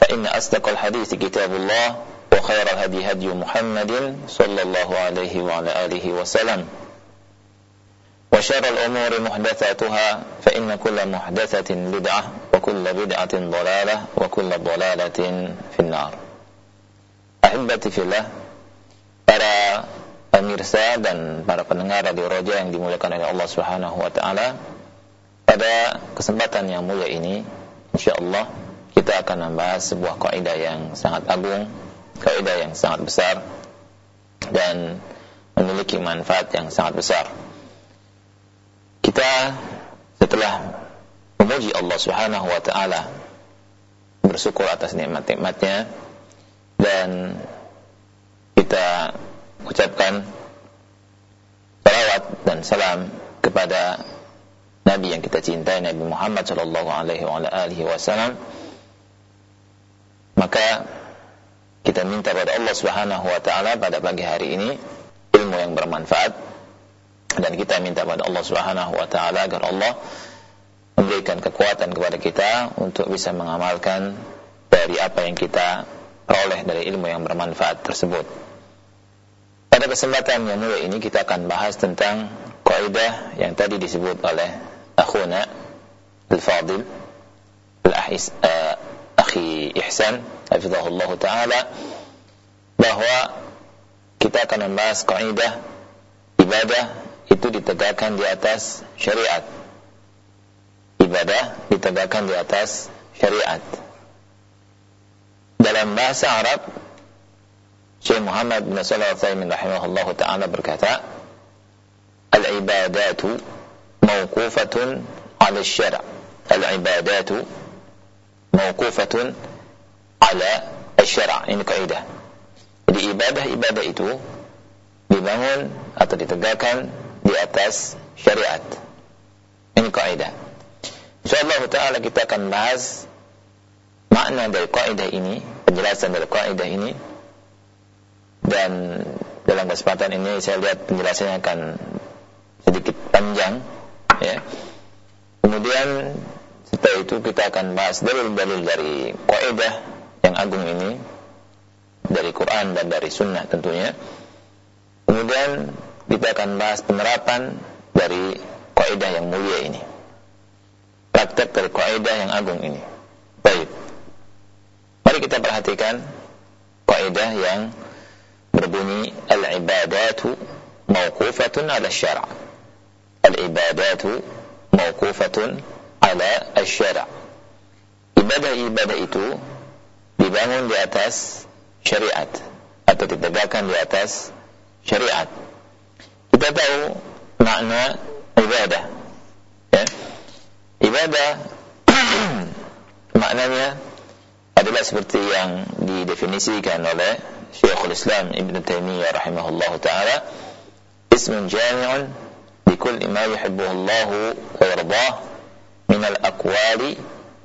فإن أصدق الحديث كتاب الله وخير الهدي هدي محمد صلى الله عليه وعلى آله وسلم وشر الأمور محدثاتها فإن كل محدثة بدعة وكل بدعة ضلالة وكل ضلالة في النار أحبتي في الله para pemirsa dan para pendengar radio Roja yang dimuliakan oleh Allah Subhanahu wa taala pada kesempatan yang mulia ini insyaallah kita akan membahas sebuah kaidah yang sangat agung, kaidah yang sangat besar dan memiliki manfaat yang sangat besar. Kita setelah memuji Allah Subhanahu wa taala bersyukur atas nikmat-nikmatnya dan kita ucapkan salawat dan salam kepada Nabi yang kita cintai Nabi Muhammad sallallahu alaihi wasallam maka kita minta pada Allah Subhanahu wa taala pada pagi hari ini ilmu yang bermanfaat dan kita minta pada Allah Subhanahu wa taala agar Allah memberikan kekuatan kepada kita untuk bisa mengamalkan dari apa yang kita peroleh dari ilmu yang bermanfaat tersebut. Pada kesempatan yang mulia ini kita akan bahas tentang kaidah yang tadi disebut oleh akhuna al-fadil al-ahis uh, akhi Ihsan hafizahullah taala bahwa kita akan membahas kaidah ibadah itu ditegakkan di atas syariat. Ibadah ditegakkan di atas syariat. Dalam bahasa Arab Syekh Muhammad bin Shalih Al-Utsaimin rahimahullah taala berkata, "Al-ibadatu mawqufatun 'ala asy-syara'." Al-ibadatu mawqufatun 'ala asy-syara'. Ini kaidah. Jadi ibadah-ibadah itu dibangun atau ditegakkan di atas syariat. Ini kaidah. Insyaallah taala kita akan bahas makna dari kaidah ini, penjelasan dari kaidah ini dan dalam kesempatan ini saya lihat penjelasannya akan sedikit panjang ya. Kemudian setelah itu kita akan bahas dalil-dalil dari kaidah yang agung ini dari Quran dan dari sunnah tentunya. Kemudian kita akan bahas penerapan dari kaidah yang mulia ini. Praktek dari kaidah yang agung ini. Baik. Mari kita perhatikan kaidah yang berbunyi al-ibadatu mawqufatun 'ala syara'. Al-ibadatu mawqufatun 'ala asy-syara'. Ibadah-ibadah itu dibangun di atas syariat atau ditegakkan di atas syariat. Kita tahu makna ibadah. Ya. Ibadah maknanya adalah seperti yang didefinisikan oleh Syekhul Islam Ibn Taimiyah rahimahullah taala ismun jami'un likulli ma yuhibbuhu Allah wa yardah min al-aqwali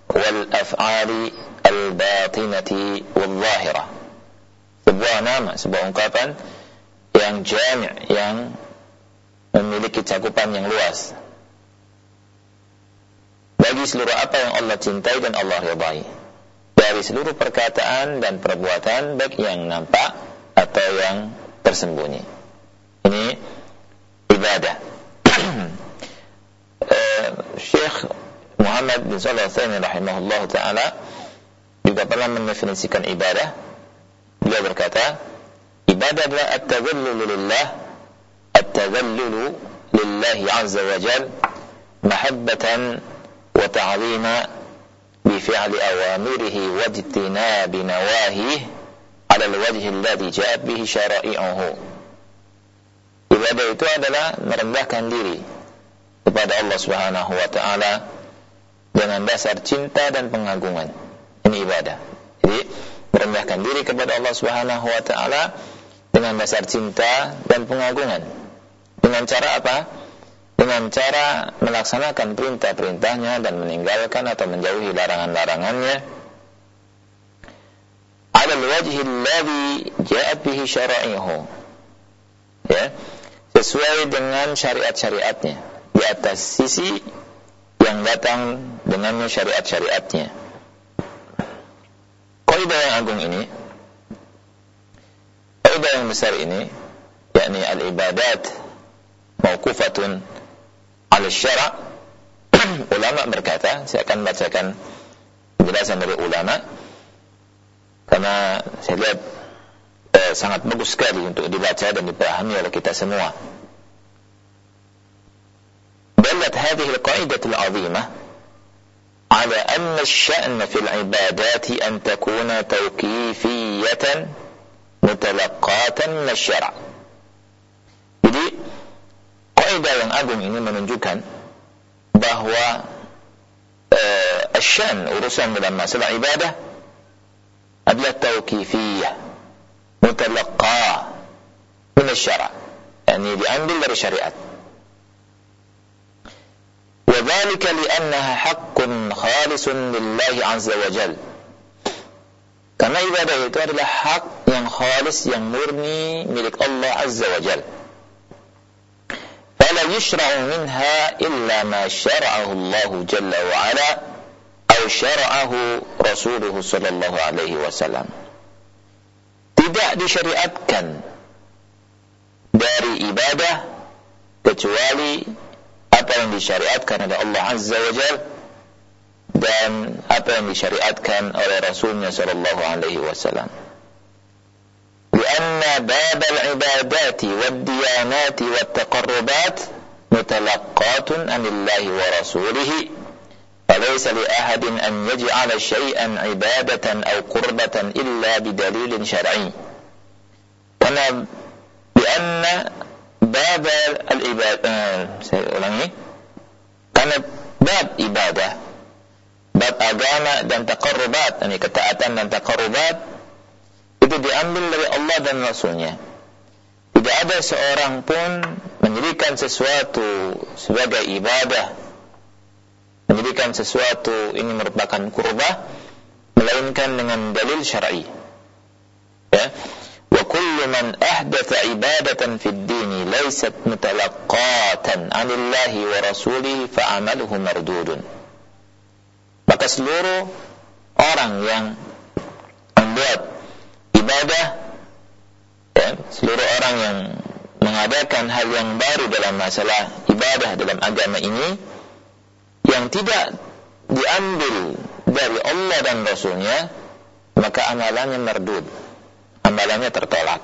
wal af'ali al-batinati wal zahirah sebuah nama sebuah ungkapan yang jami' yang memiliki cakupan yang luas. Bagi seluruh apa yang Allah cintai dan Allah ridai dari seluruh perkataan dan perbuatan baik yang nampak atau yang tersembunyi. Ini ibadah. Uh, Syekh Muhammad bin Shalih Al-Utsaimin rahimahullah taala juga pernah mendefinisikan ibadah beliau berkata ibadah adalah at-tadhallulu lillah at-tadhallulu lillahi azza wa jal mahabbatan wa ta'zima bi fi'li awamirihi wa ijtinabi nawahihi ala al-wajhi alladhi ja'at bihi syara'i'uhu ibadah itu adalah merendahkan diri kepada Allah Subhanahu wa taala dengan dasar cinta dan pengagungan. Ini ibadah. Jadi merendahkan diri kepada Allah Subhanahu wa taala dengan dasar cinta dan pengagungan. Dengan cara apa? Dengan cara melaksanakan perintah-perintahnya dan meninggalkan atau menjauhi larangan-larangannya. Ala al-wajhi alladhi ja'at bihi syara'ihu. Ya, sesuai dengan syariat-syariatnya di atas sisi yang datang dengannya syariat-syariatnya. Faidah yang agung ini, faidah yang besar ini, yakni al-ibadat mauqufatun al syara' ulama berkata, saya akan bacakan penjelasan dari ulama karena saya lihat eh, sangat bagus sekali untuk dibaca dan dipahami oleh kita semua. Dalat hadhihi al-qaidatul 'azimah على أن الشأن في العبادات أن تكون توقيفية من الشرع jadi kaidah yang agung ini menunjukkan bahwa uh, asyan urusan dalam masalah ibadah adalah tauqifiyah mutalaqqa min asy-syara' yani diambil dari syariat وذلك لأنها حق خالص لله عز وجل karena ibadah itu adalah hak yang khalis yang murni milik Allah Azza wa Jal. فلا يشرع منها إلا ما شرعه الله جل وعلا أو شرعه رسوله صلى الله عليه وسلم. Tidak disyariatkan dari ibadah kecuali apa yang disyariatkan oleh Allah Azza wa Jal dan apa yang disyariatkan oleh Rasulnya Sallallahu Alaihi Wasallam. لأن باب العبادات والديانات والتقربات متلقات عن الله ورسوله فليس لأحد أن يجعل شيئا عبادة أو قربة إلا بدليل شرعي. Karena لأن bab al-ibadah saya ulangi. Karena bab ibadah bab agama dan taqarrubat ini ketaatan dan taqarrubat itu diambil dari Allah dan Rasulnya. Tidak ada seorang pun menjadikan sesuatu sebagai ibadah. Menjadikan sesuatu ini merupakan kurbah melainkan dengan dalil syar'i. ya man ahdatha ibadatan fid dini laysat mutalaqqatan anillahi wa rasulihi fa amaluhu mardudun. Maka seluruh orang yang membuat ibadah ya, seluruh orang yang mengadakan hal yang baru dalam masalah ibadah dalam agama ini yang tidak diambil dari Allah dan Rasulnya maka amalannya merdud amalannya tertolak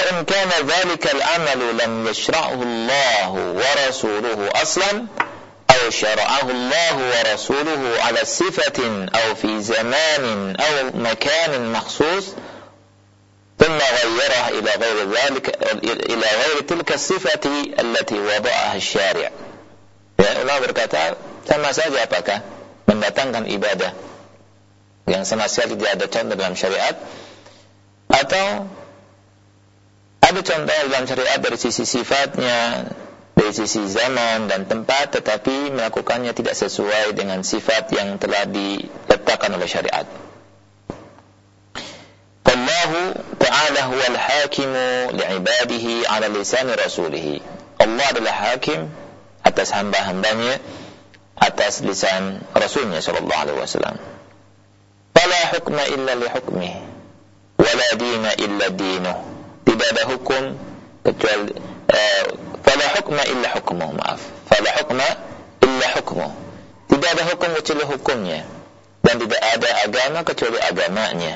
سواء كان ذلك العمل لم يشرعه الله ورسوله أصلا أو شرعه الله ورسوله على صفة أو في زمان أو مكان مخصوص ثم غيرها إلى غير ذلك إلى غير تلك الصفة التي وضعها الشارع. Ya, Allah berkata, sama saja apakah mendatangkan ibadah yang sama sekali tidak ada contoh dalam syariat atau ada contoh dalam syariat dari sisi sifatnya dari sisi zaman dan tempat tetapi melakukannya tidak sesuai dengan sifat yang telah diletakkan oleh syariat. Allah Ta'ala huwa al-hakimu li'ibadihi ala lisan rasulih Allah adalah hakim atas hamba-hambanya atas lisan Rasulnya sallallahu alaihi wasallam. Fala hukma illa li hukmih wala dina illa dinuh tidak ada hukum kecuali uh, fala hukma illa hukmuh maaf fala hukma illa hukmuh tidak ada hukum kecuali hukumnya dan tidak ada agama kecuali agamanya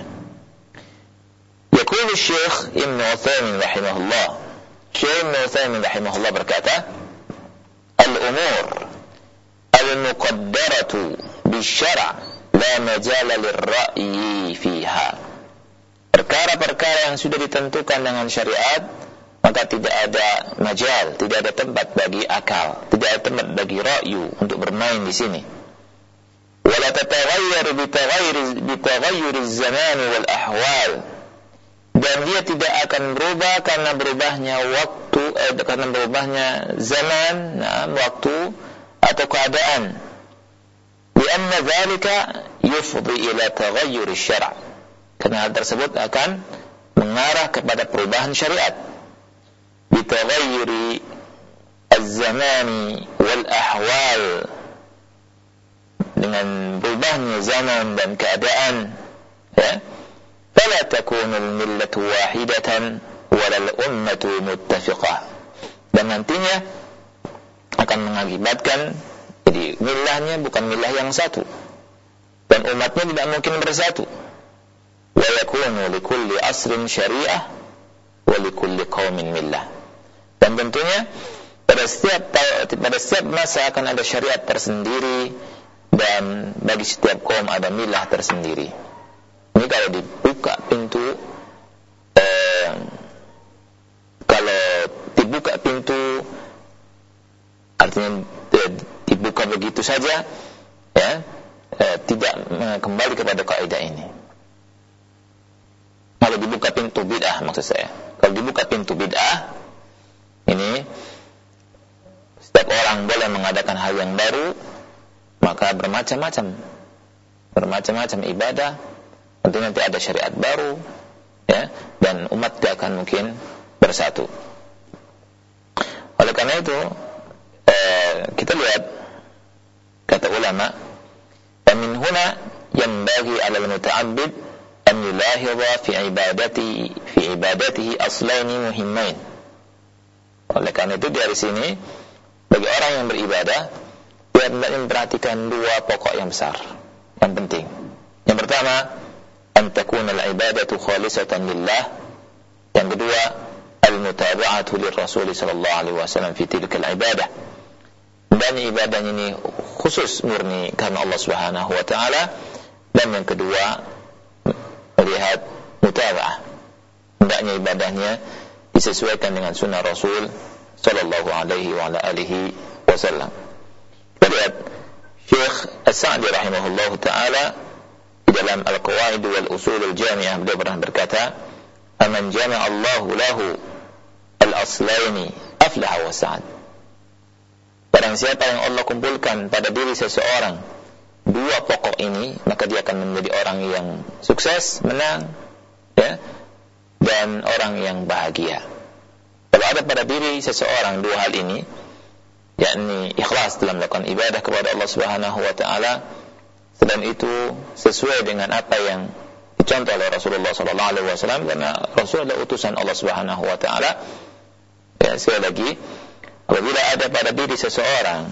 يقول الشيخ ابن عثيمين رحمه الله الشيخ ابن عثيمين رحمه الله berkata الأمور المقدرة بالشرع لا مجال للرأي فيها perkara-perkara yang sudah ditentukan dengan syariat maka tidak ada majal, tidak ada tempat bagi akal, tidak ada tempat bagi rayu untuk bermain di sini. Wala bi bitaghayyur zaman wal ahwal. Dan dia tidak akan berubah karena berubahnya waktu eh, karena berubahnya zaman, nah, waktu atau keadaan. Karena dzalika yufdi ila taghayyur syara'. Karena hal tersebut akan mengarah kepada perubahan syariat. Bitaghayyuri az-zamani wal ahwal dengan berubahnya zaman dan keadaan ya. Fala takunu al-millatu wahidatan wala al-ummatu muttafiqah. Dan nantinya akan mengakibatkan jadi milahnya bukan milah yang satu. Dan umatnya tidak mungkin bersatu yakunu likulli asrin syariah wa likulli qaumin millah dan tentunya pada setiap pada setiap masa akan ada syariat tersendiri dan bagi setiap kaum ada milah tersendiri. Ini kalau dibuka pintu eh, kalau dibuka pintu artinya eh, dibuka begitu saja ya eh, tidak kembali kepada kaidah ini. Kalau dibuka pintu bid'ah maksud saya. Kalau dibuka pintu bid'ah ini setiap orang boleh mengadakan hal yang baru maka bermacam-macam. Bermacam-macam ibadah. Tentu nanti ada syariat baru ya dan umat tidak akan mungkin bersatu. Oleh karena itu eh, kita lihat kata ulama min huna bagi 'ala al-muta'abbid an yulahidha fi ibadati fi ibadatihi aslaini muhimmain oleh karena itu dari sini bagi orang yang beribadah dia hendaknya memperhatikan dua pokok yang besar, yang penting. Yang pertama, an takuna al-ibadatu khalisatan lillah. Yang kedua, al-mutaba'atu lirrasul sallallahu alaihi wasallam fi tilka al-ibadah. Dan ibadah ini khusus murni karena Allah Subhanahu wa taala. Dan yang kedua, melihat mutaba'ah. Hendaknya ibadahnya disesuaikan dengan sunnah Rasul sallallahu alaihi wa alihi wasallam. Lihat Syekh As-Sa'di rahimahullah ta'ala di dalam Al-Qawaid wal Usul al-Jami'ah beliau pernah berkata, "Aman jama'a Allahu lahu al-aslaini aflaha wa sa'ad." Barang siapa yang Allah kumpulkan pada diri seseorang dua pokok ini, maka dia akan menjadi orang yang sukses, menang, ya, dan orang yang bahagia. Kalau ada pada diri seseorang dua hal ini, yakni ikhlas dalam melakukan ibadah kepada Allah Subhanahu wa taala dan itu sesuai dengan apa yang dicontoh oleh Rasulullah sallallahu alaihi wasallam karena Rasul adalah utusan Allah Subhanahu wa taala ya sekali lagi apabila ada pada diri seseorang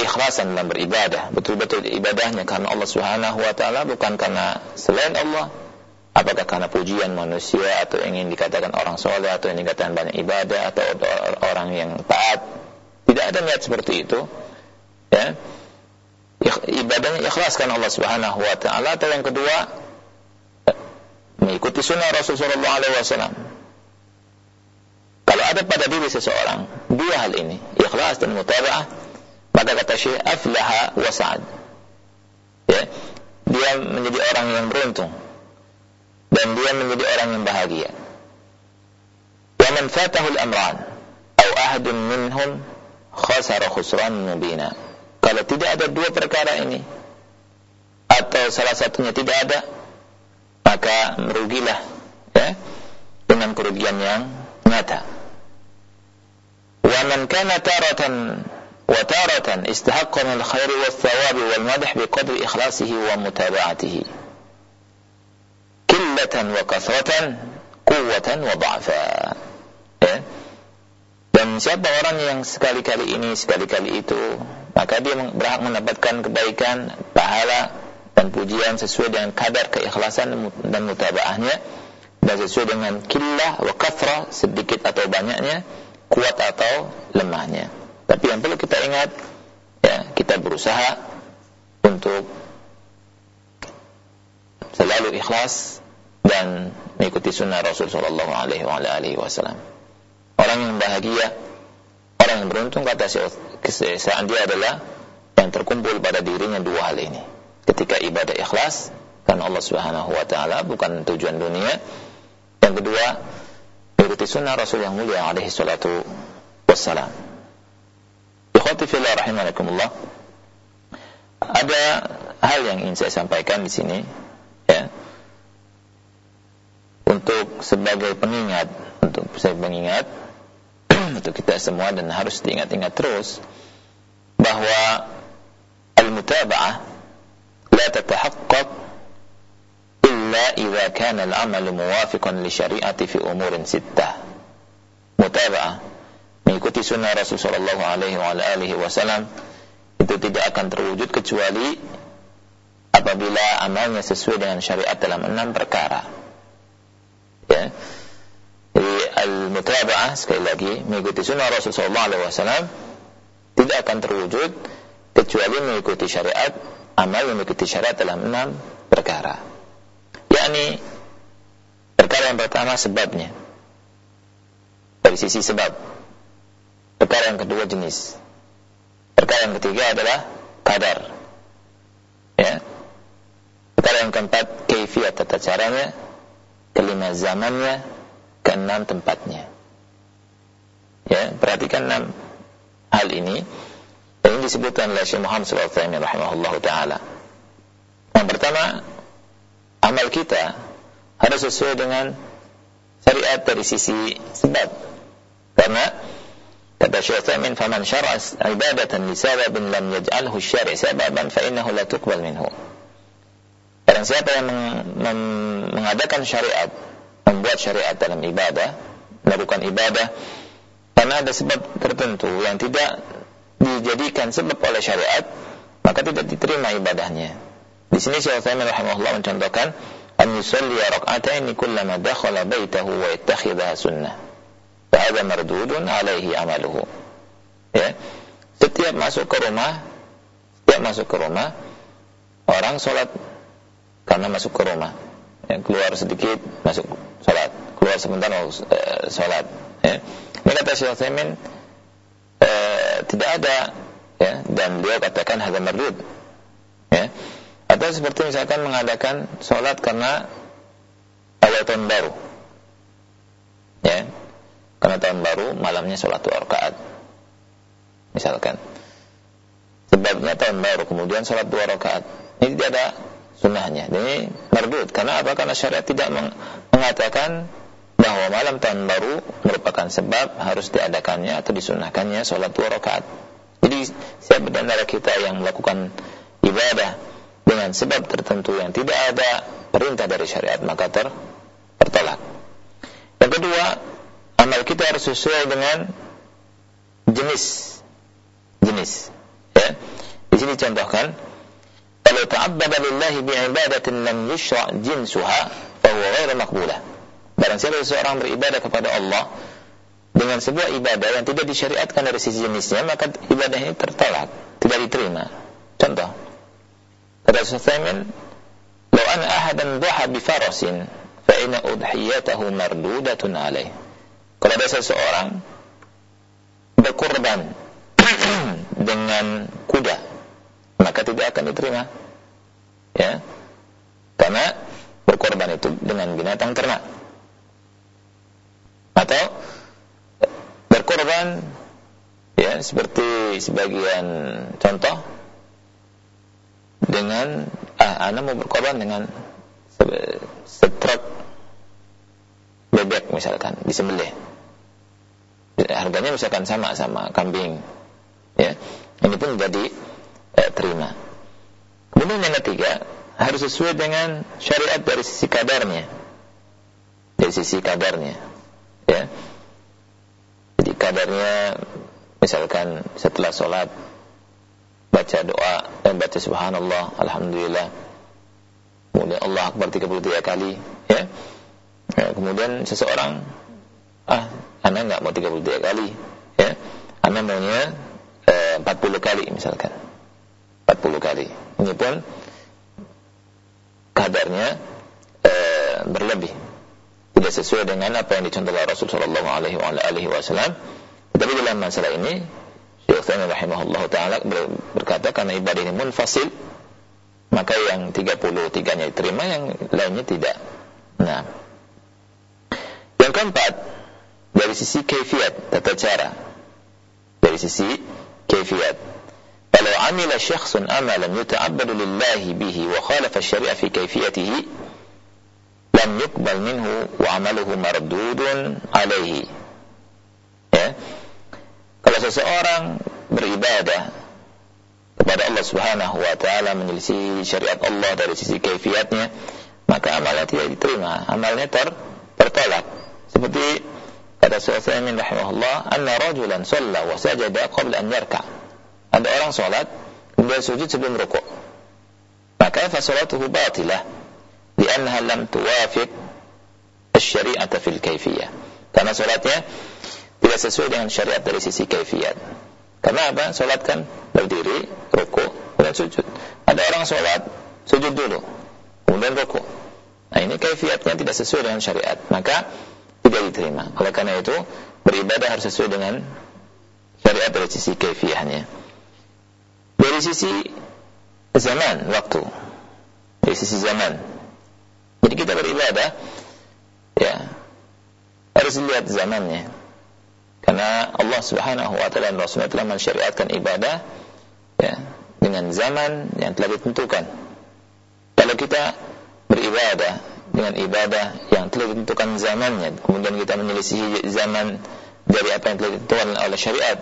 keikhlasan dalam beribadah betul-betul ibadahnya karena Allah Subhanahu wa taala bukan karena selain Allah apakah karena pujian manusia atau ingin dikatakan orang soleh atau ingin dikatakan banyak ibadah atau orang yang taat tidak ada niat seperti itu. Ya. Ibadahnya ikhlaskan Allah Subhanahu wa taala atau yang kedua mengikuti sunnah Rasulullah wasallam. Kalau ada pada diri seseorang dua hal ini, ikhlas dan mutaba'ah, maka kata Syekh aflaha wa sa'ad. Ya. Dia menjadi orang yang beruntung dan dia menjadi orang yang bahagia. Wa man fatahu al-amran aw ahadun minhum khasara khusran mubina. Kalau tidak ada dua perkara ini atau salah satunya tidak ada, maka merugilah ya, dengan kerugian yang nyata. Wa man kana taratan wal madh biqadri ikhlasihi wa mutaba'atihi. Qillatan wa kathratan, quwwatan wa dha'fa. Ya. Dan siapa orang yang sekali-kali ini, sekali-kali itu, maka dia berhak mendapatkan kebaikan, pahala, dan pujian sesuai dengan kadar keikhlasan dan mutabaahnya. dan sesuai dengan killah wa kathra sedikit atau banyaknya kuat atau lemahnya tapi yang perlu kita ingat ya kita berusaha untuk selalu ikhlas dan mengikuti sunnah Rasul Shallallahu Alaihi Wasallam. Orang yang bahagia, orang yang beruntung kata kesesaan dia adalah yang terkumpul pada dirinya dua hal ini. Ketika ibadah ikhlas karena Allah Subhanahu Wa Taala bukan tujuan dunia. Yang kedua mengikuti sunnah Rasul yang mulia alaihi salatu wassalam. Ikhwati fillah rahimakumullah. Ada hal yang ingin saya sampaikan di sini ya untuk sebagai pengingat untuk saya mengingat untuk kita semua dan harus diingat-ingat terus bahwa al-mutaba'ah la tatahaqqaq illa idza kana al-amal muwafiqan li syari'ati fi umurin sittah mutaba'ah mengikuti sunnah Rasul sallallahu alaihi wa alihi wasallam itu tidak akan terwujud kecuali apabila amalnya sesuai dengan syariat dalam enam perkara ya. Jadi al-mutaba'ah sekali lagi mengikuti sunnah Rasulullah SAW tidak akan terwujud kecuali mengikuti syariat amal yang mengikuti syariat dalam enam perkara. yakni perkara yang pertama sebabnya dari sisi sebab. Perkara yang kedua jenis. Perkara yang ketiga adalah kadar. Ya. Perkara yang keempat kaifiat tata caranya kelima zamannya, keenam tempatnya. Ya, perhatikan enam hal ini. Dan ini disebutkan oleh Syekh Muhammad wasallam rahimahullah taala. Yang pertama, amal kita harus sesuai dengan syariat dari sisi sebab. Karena kata Syekh Utsaimin, "Faman syara'a ibadatan li sababin lam yaj'alhu syari' sababan fa innahu la tuqbal minhu." Barang siapa yang meng mengadakan syariat, membuat syariat dalam ibadah, melakukan ibadah, karena ada sebab tertentu yang tidak dijadikan sebab oleh syariat, maka tidak diterima ibadahnya. Di sini Syekh Utsaimin rahimahullah mencontohkan an yusalli rak'atayn kullama dakhala baitahu wa yattakhidha sunnah. Fahadha mardudun alaihi amaluhu. Ya. Setiap masuk ke rumah, setiap masuk ke rumah, orang sholat karena masuk ke rumah. Ya, keluar sedikit masuk sholat. Keluar sebentar uh, sholat. Ya. ini kata Syekh Utsaimin uh, tidak ada ya dan beliau katakan hadza mardud. Ya. Atau seperti misalkan mengadakan sholat karena awal tahun baru. Ya karena tahun baru malamnya sholat dua rakaat misalkan sebabnya tahun baru kemudian sholat dua rakaat ini tidak ada sunnahnya. Ini mardud. Karena apa? Karena syariat tidak mengatakan bahwa malam tahun baru merupakan sebab harus diadakannya atau disunahkannya sholat dua rakaat. Jadi siapa antara kita yang melakukan ibadah dengan sebab tertentu yang tidak ada perintah dari syariat maka ter tertolak. Yang kedua, amal kita harus sesuai dengan jenis jenis. Ya. Di sini contohkan kalau ta'abbada lillahi bi'ibadatin lam yushra' jinsuha fahuwa ghairu maqbulah. Barang siapa seseorang beribadah kepada Allah dengan sebuah ibadah yang tidak disyariatkan dari sisi jenisnya, maka ibadah ini tertolak, tidak diterima. Contoh, kata Sulaiman, "Law an ahadan dhaha bi farasin, fa inna udhiyatahu mardudatun alaih." Kalau ada seseorang berkorban dengan kuda, maka tidak akan diterima. Ya. Karena berkorban itu dengan binatang ternak. Atau berkorban ya seperti sebagian contoh dengan ah anak mau berkorban dengan setruk bebek misalkan disembelih harganya misalkan sama sama kambing ya ini pun jadi eh, terima Kemudian yang ketiga, harus sesuai dengan syariat dari sisi kadarnya. Dari sisi kadarnya. Ya. Jadi kadarnya misalkan setelah sholat baca doa dan baca subhanallah, alhamdulillah. Kemudian Allah Akbar 33 kali, ya. Ya, kemudian seseorang, ah, anak nggak mau 33 kali, ya, anak maunya eh, 40 kali misalkan, 40 kali. Ini pun kadarnya eh, berlebih, tidak sesuai dengan apa yang dicontohkan Rasul Shallallahu Alaihi Wasallam. Tapi dalam masalah ini, Syekh Utsaimin rahimahullah taala berkata karena ibadah ini munfasil, maka yang 33-nya diterima, yang lainnya tidak. Nah, yang keempat, dari sisi kaifiat, tata cara. Dari sisi kaifiat. Kalau amila syakhsun amalan yuta'abbadu lillahi bihi wa khalafa syari'a fi kaifiyatihi, lam yukbal minhu wa amaluhu mardudun alaihi. Ya. Kalau seseorang beribadah kepada Allah Subhanahu wa taala menyelisih syariat Allah dari sisi kaifiatnya, maka amalnya tidak diterima, amalnya ter tertolak. Seperti kata Sulaiman rahimahullah, "Anna rajulan shalla wa sajada qabla an yarka." Ada orang salat kemudian sujud sebelum rukuk. Maka fa salatuhu batilah li'annaha lam tuwafiq asy-syari'ata fil kaifiyah. Karena salatnya tidak sesuai dengan syariat dari sisi kaifiyat. Karena apa? Salat kan berdiri, rukuk, kemudian sujud. Ada orang salat sujud dulu, kemudian rukuk. Nah ini kaifiatnya tidak sesuai dengan syariat, maka tidak diterima. Oleh karena itu, beribadah harus sesuai dengan syariat dari sisi kaifiahnya. Dari sisi zaman, waktu. Dari sisi zaman. Jadi kita beribadah, ya, harus lihat zamannya. Karena Allah Subhanahu wa taala dan Rasulullah telah mensyariatkan ibadah ya, dengan zaman yang telah ditentukan. Kalau kita beribadah dengan ibadah yang telah ditentukan zamannya, kemudian kita menyelisih zaman dari apa yang telah ditentukan oleh syariat,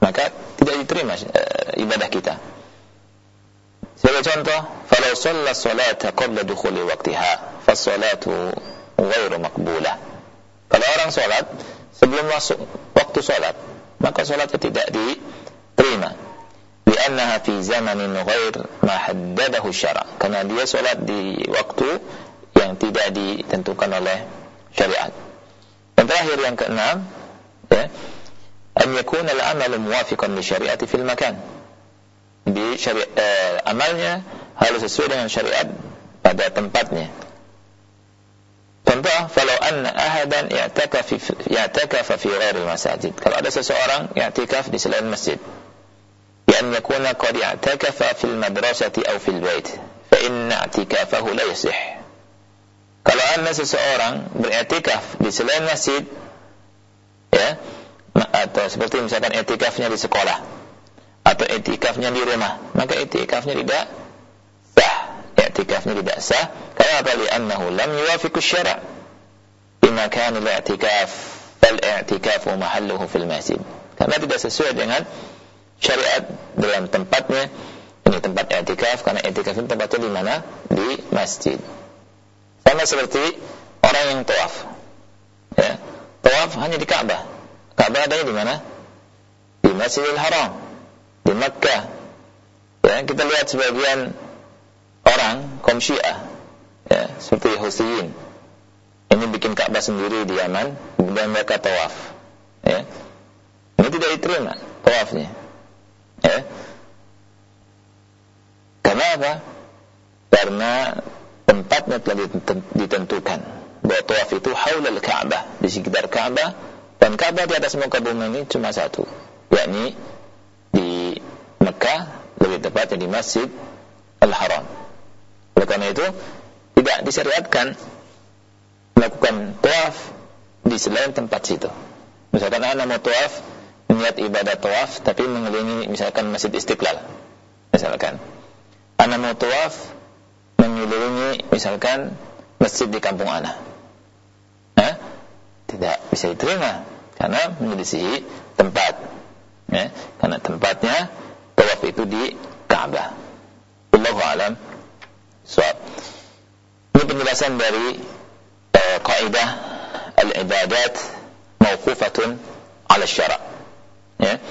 maka tidak diterima uh, ibadah kita. Sebagai contoh, "Falau shalla salata qabla dukhuli waqtiha, fas-salatu ghairu maqbulah." Kalau orang salat sebelum masuk waktu sholat maka sholatnya tidak diterima liannaha fi zamanin ghair ma haddadahu syara karena dia sholat di waktu yang tidak ditentukan oleh syariat dan terakhir yang keenam ya an yakuna al-amal muwafiqan li syariati fil makan di syariat eh, amalnya harus sesuai dengan syariat pada tempatnya Contoh, kalau anna ahadan i'takafa fi i'takafa fi ghairi masajid. Kalau ada seseorang i'tikaf di selain masjid. Yakuna qad i'takafa fil madrasati aw fil bait. Fa inna i'tikafahu la yasih. Kalau anda seseorang beriktikaf di selain masjid ya atau seperti misalkan i'tikafnya di sekolah atau i'tikafnya di rumah, maka i'tikafnya tidak i'tikafnya tidak sah. Karena apa li'annahu lam yuwafiqu syara' bima kana al-i'tikaf fal i'tikafu mahalluhu fil masjid. Karena tidak sesuai dengan syariat dalam tempatnya. Ini tempat i'tikaf karena i'tikaf itu tempatnya di mana? Di masjid sama seperti orang yang tawaf. Ya. Tawaf hanya di Ka'bah. Ka'bah adanya di mana? Di Masjidil Haram. Di Makkah. Ya kita lihat sebagian orang kaum Syiah. Ya, seperti Husain ini bikin Ka'bah sendiri di Yaman kemudian mereka tawaf. Ya. ini tidak diterima tawafnya. Ya. karena apa? karena tempatnya telah ditentukan bahwa tawaf itu haulal Ka'bah di sekitar Ka'bah dan Ka'bah di atas muka bumi ini cuma satu yakni di Mekah lebih tepatnya di Masjid Al-Haram oleh karena itu tidak disyariatkan melakukan tawaf di selain tempat situ. Misalkan anda mau tawaf, niat ibadah tawaf, tapi mengelilingi misalkan masjid Istiqlal. Misalkan, anda mau tawaf mengelilingi misalkan masjid di kampung anda. Eh? Tidak bisa diterima karena menyelisihi tempat. Ya? Karena tempatnya tawaf itu di Ka'bah. Allahu alam Soal. Ini penjelasan dari uh, kaidah al-ibadat mauqufatun ala syara. Ya.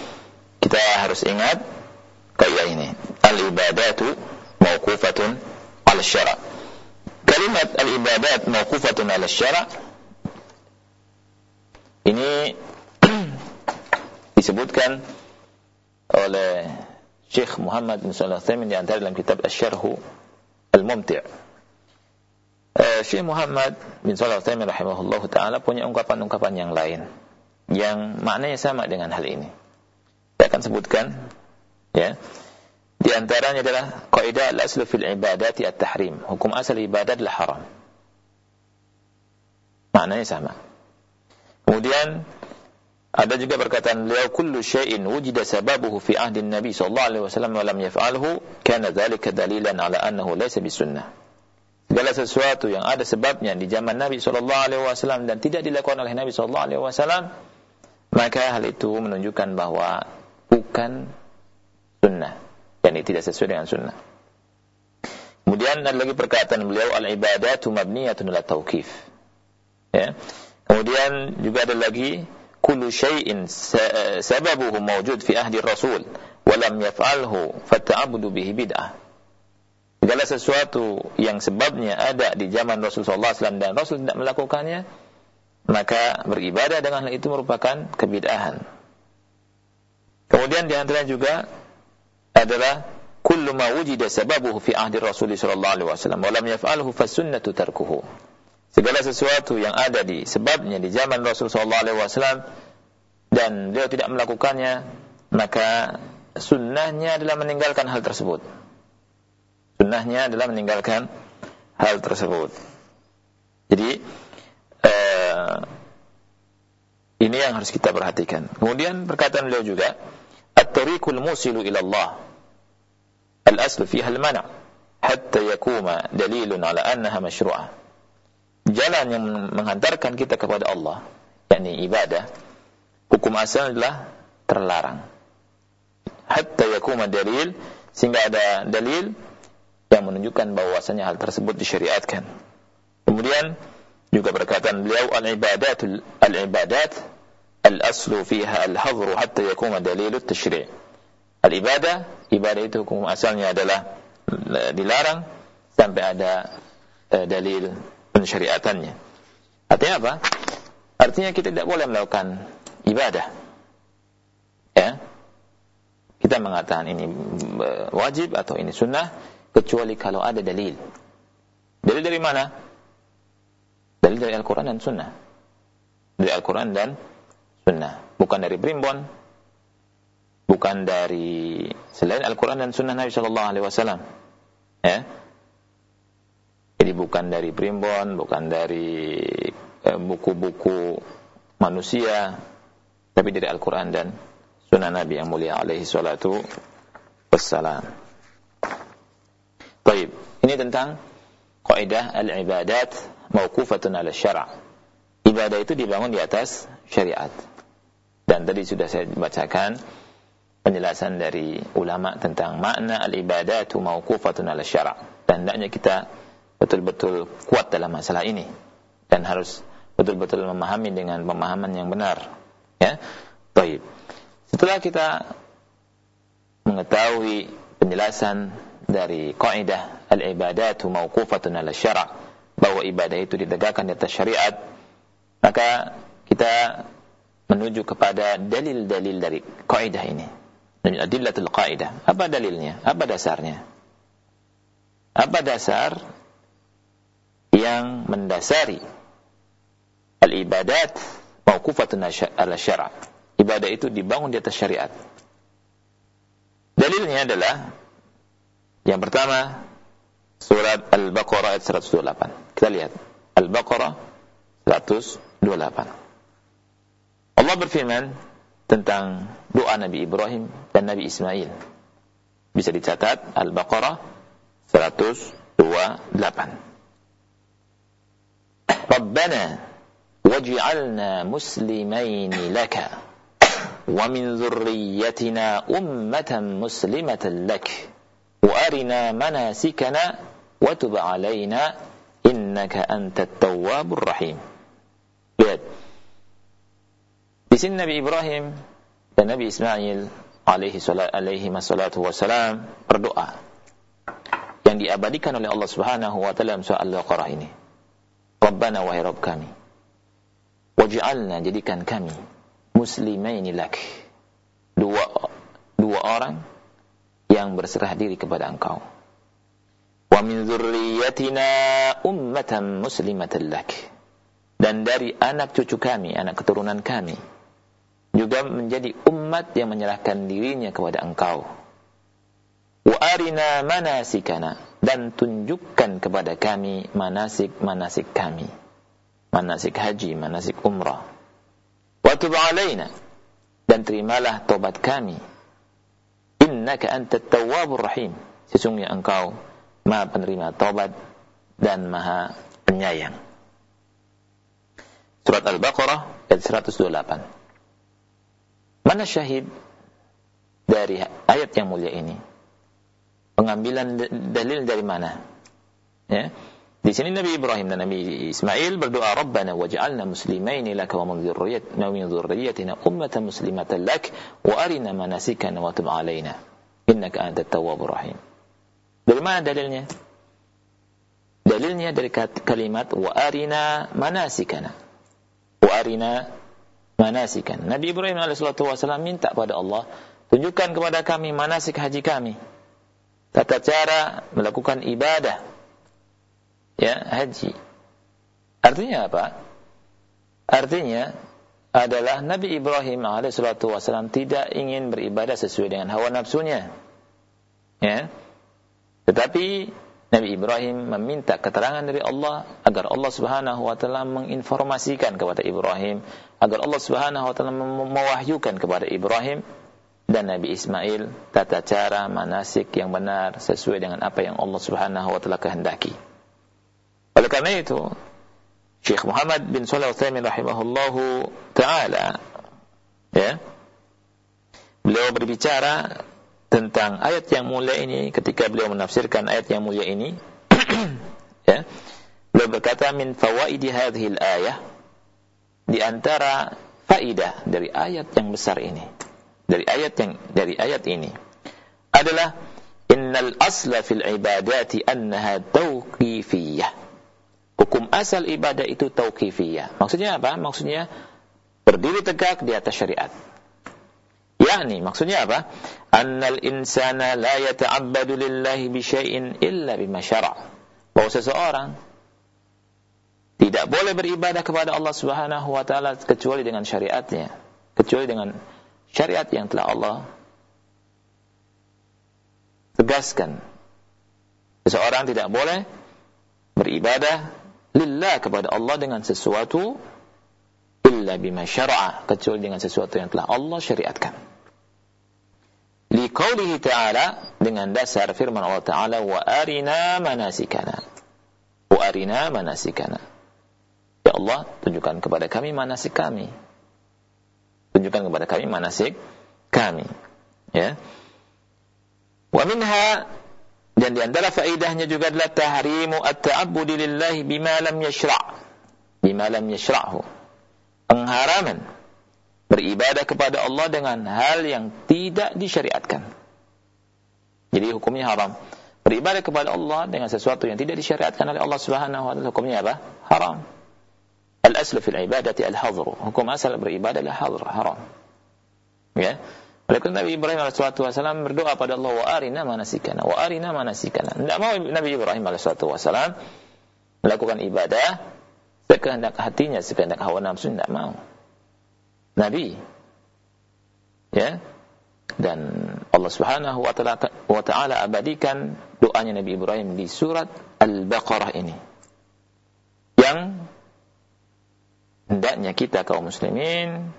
Kita harus ingat kaidah ini. Al-ibadatu mauqufatun ala syara. Kalimat al-ibadat mauqufatun ala syara Ini disebutkan oleh Syekh Muhammad bin Shalih Al-Utsaimin di antara dalam kitab Asy-Syarh Al-Mumti'. Uh, Syekh Muhammad bin Shalih Al-Utsaimin taala punya ungkapan-ungkapan yang lain yang maknanya sama dengan hal ini. Saya akan sebutkan ya. Di antaranya adalah kaidah al-aslu fil ibadati at-tahrim. Hukum asal ibadat adalah haram. Maknanya sama. Kemudian ada juga perkataan beliau kullu syai'in wujida sababuhu fi ahdi Nabi sallallahu alaihi wasallam wa lam yaf'alhu kana dzalika dalilan ala annahu laysa bisunnah. Segala sesuatu yang ada sebabnya di zaman Nabi sallallahu alaihi wasallam dan tidak dilakukan oleh Nabi sallallahu alaihi wasallam maka hal itu menunjukkan bahwa bukan sunnah. Yani tidak sesuai dengan sunnah. Kemudian ada lagi perkataan beliau al-ibadatu mabniyatun ala tauqif. Ya. Kemudian juga ada lagi kullu syai'in sababuhu mawjud fi ahdi Rasul wa lam yaf'alhu fata'abudu bihi bid'ah. Segala sesuatu yang sebabnya ada di zaman Rasulullah SAW dan Rasul tidak melakukannya, maka beribadah dengan hal itu merupakan kebid'ahan. Kemudian di antara juga adalah kullu ma wujida sababuhu fi ahdi Rasul sallallahu alaihi wasallam wa lam yaf'alhu fasunnatu tarkuhu. Segala sesuatu yang ada di sebabnya di zaman Rasul sallallahu alaihi wasallam dan beliau tidak melakukannya maka sunnahnya adalah meninggalkan hal tersebut. Sunnahnya adalah meninggalkan hal tersebut. Jadi uh, ini yang harus kita perhatikan. Kemudian perkataan beliau juga at-tariqul musilu ila Allah al-aslu fiha al-mana' hatta yakuma dalilun ala annaha mashru'ah jalan yang menghantarkan kita kepada Allah, yakni ibadah, hukum asal adalah terlarang. Hatta yakuma dalil, sehingga ada dalil yang menunjukkan bahwasanya hal tersebut disyariatkan. Kemudian juga perkataan beliau al-ibadatul al-ibadat al-aslu fiha al-hadru hatta dalilut tashri'. Al-ibadah, ibadah itu hukum asalnya adalah dilarang sampai ada uh, dalil pensyariatannya. Artinya apa? Artinya kita tidak boleh melakukan ibadah. Ya. Kita mengatakan ini eh, wajib atau ini sunnah kecuali kalau ada dalil. Dalil dari mana? Dalil dari Al-Quran dan Sunnah. Dari Al-Quran dan Sunnah. Bukan dari primbon. Bukan dari selain Al-Quran dan Sunnah Nabi Shallallahu Alaihi Wasallam. Ya. Jadi bukan dari primbon, bukan dari eh, buku-buku manusia, tapi dari Al-Quran dan Sunnah Nabi yang mulia alaihi salatu wassalam. Baik, ini tentang kaidah al-ibadat mauqufatun ala syara'. Ibadah itu dibangun di atas syariat. Dan tadi sudah saya bacakan penjelasan dari ulama tentang makna al-ibadatu mauqufatun ala syara'. Dan hendaknya kita betul-betul kuat dalam masalah ini dan harus betul-betul memahami dengan pemahaman yang benar. Ya, baik. Setelah kita mengetahui penjelasan dari kaidah al-ibadatu mauqufatun ala syara' bahwa ibadah itu ditegakkan di atas syariat, maka kita menuju kepada dalil-dalil dari kaidah ini. Adillatul qaidah. Apa dalilnya? Apa dasarnya? Apa dasar yang mendasari al-ibadat mauqufatun ala syara'. Ibadah itu dibangun di atas syariat. Dalilnya adalah yang pertama surat Al-Baqarah ayat 128. Kita lihat Al-Baqarah 128. Allah berfirman tentang doa Nabi Ibrahim dan Nabi Ismail. Bisa dicatat Al-Baqarah 128. ربنا واجعلنا مسلمين لك ومن ذريتنا أمة مسلمة لك وأرنا مناسكنا وتب علينا إنك أنت التواب الرحيم lihat di sini Nabi Ibrahim dan Nabi Ismail alaihi salat alaihi wassalatu wassalam berdoa yang diabadikan oleh Allah Subhanahu wa taala dalam surah Al-Baqarah ini. Rabbana wahai Rabb kami. waj'alna jadikan kami muslimaini lak. Dua dua orang yang berserah diri kepada engkau. Wa min dzurriyyatina ummatan muslimatan lak. Dan dari anak cucu kami anak keturunan kami juga menjadi umat yang menyerahkan dirinya kepada engkau. Wa arina manasikana dan tunjukkan kepada kami manasik-manasik kami. Manasik haji manasik umrah. Wa tub alaina dan terimalah tobat kami. Innaka antat tawwabur rahim. Sesungguhnya engkau maha penerima taubat dan maha penyayang. Surat al-baqarah ayat 128 mana syahid dari ayat yang mulia ini pengambilan dalil dari mana ya di sini Nabi Ibrahim dan Nabi Ismail berdoa Rabbana waj'alna muslimaini laka wa min dhurriyyatina ummatan muslimatan lak wa arina manasikana wa tub alaina innaka antat tawwabur rahim. Dari mana dalilnya? Dalilnya dari kalimat wa arina manasikana. Wa arina manasikan. Nabi Ibrahim alaihissalatu wasallam minta pada Allah, tunjukkan kepada kami manasik haji kami. Tata cara melakukan ibadah ya haji. Artinya apa? Artinya adalah Nabi Ibrahim alaihissalatu wasallam tidak ingin beribadah sesuai dengan hawa nafsunya. Ya. Tetapi Nabi Ibrahim meminta keterangan dari Allah agar Allah Subhanahu wa taala menginformasikan kepada Ibrahim, agar Allah Subhanahu wa taala mewahyukan kepada Ibrahim dan Nabi Ismail tata cara manasik yang benar sesuai dengan apa yang Allah Subhanahu wa taala kehendaki. Oleh karena itu, Syekh Muhammad bin Shalih Al-Utsaimin rahimahullahu taala ya. Beliau berbicara tentang ayat yang mulia ini ketika beliau menafsirkan ayat yang mulia ini ya. Beliau berkata min fawaidi hadhil ayah di antara faidah dari ayat yang besar ini dari ayat yang dari ayat ini adalah innal asla fil ibadati annaha tawqifiyah Hukum asal ibadah itu tauqifiyah. Maksudnya apa? Maksudnya berdiri tegak di atas syariat. Yani maksudnya apa? Annal insana la yata'abbadu lillahi bi syai'in illa bima syara'. Bahwa seseorang tidak boleh beribadah kepada Allah Subhanahu wa taala kecuali dengan syariatnya, kecuali dengan syariat yang telah Allah tegaskan. Seseorang tidak boleh beribadah lillah kepada Allah dengan sesuatu illa bima syara'a kecuali dengan sesuatu yang telah Allah syariatkan. Liqaulihi ta'ala dengan dasar firman Allah Ta'ala wa arina manasikana. Wa arina manasikana. Ya Allah, tunjukkan kepada kami manasik kami. Tunjukkan kepada kami manasik kami. Ya. Wa minha dan di antara faedahnya juga adalah tahrimu at-ta'abbudi lillahi bima lam yashra' bima lam yashra'hu. Pengharaman beribadah kepada Allah dengan hal yang tidak disyariatkan. Jadi hukumnya haram. Beribadah kepada Allah dengan sesuatu yang tidak disyariatkan oleh Allah Subhanahu wa taala hukumnya apa? Haram. Al-aslu fil ibadati al-hadhr. Hukum asal beribadah adalah hadr, haram. Ya. Oleh karena Nabi Ibrahim AS berdoa pada Allah wa arina manasikana wa arina manasikana. Tidak mau Nabi Ibrahim AS melakukan ibadah sekehendak hatinya, sekehendak hawa nafsu tidak mau. Nabi. Ya. Dan Allah Subhanahu wa taala wa taala abadikan doanya Nabi Ibrahim di surat Al-Baqarah ini. Yang hendaknya kita kaum muslimin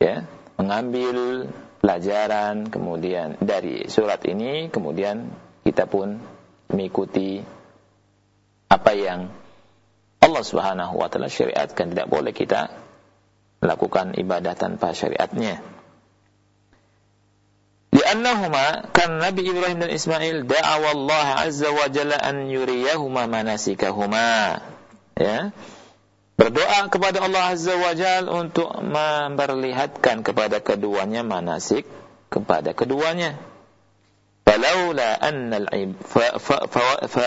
ya mengambil pelajaran kemudian dari surat ini kemudian kita pun mengikuti apa yang Allah Subhanahu wa taala syariatkan. Tidak boleh kita melakukan ibadah tanpa syariatnya. Liannahuma kan Nabi Ibrahim dan Ismail da'awa Allah azza wa jalla an yuriyahuma manasikahuma. Ya berdoa kepada Allah Azza wa Jal untuk memperlihatkan kepada keduanya manasik kepada keduanya. Falaula anna al fa, fa, fa, fa,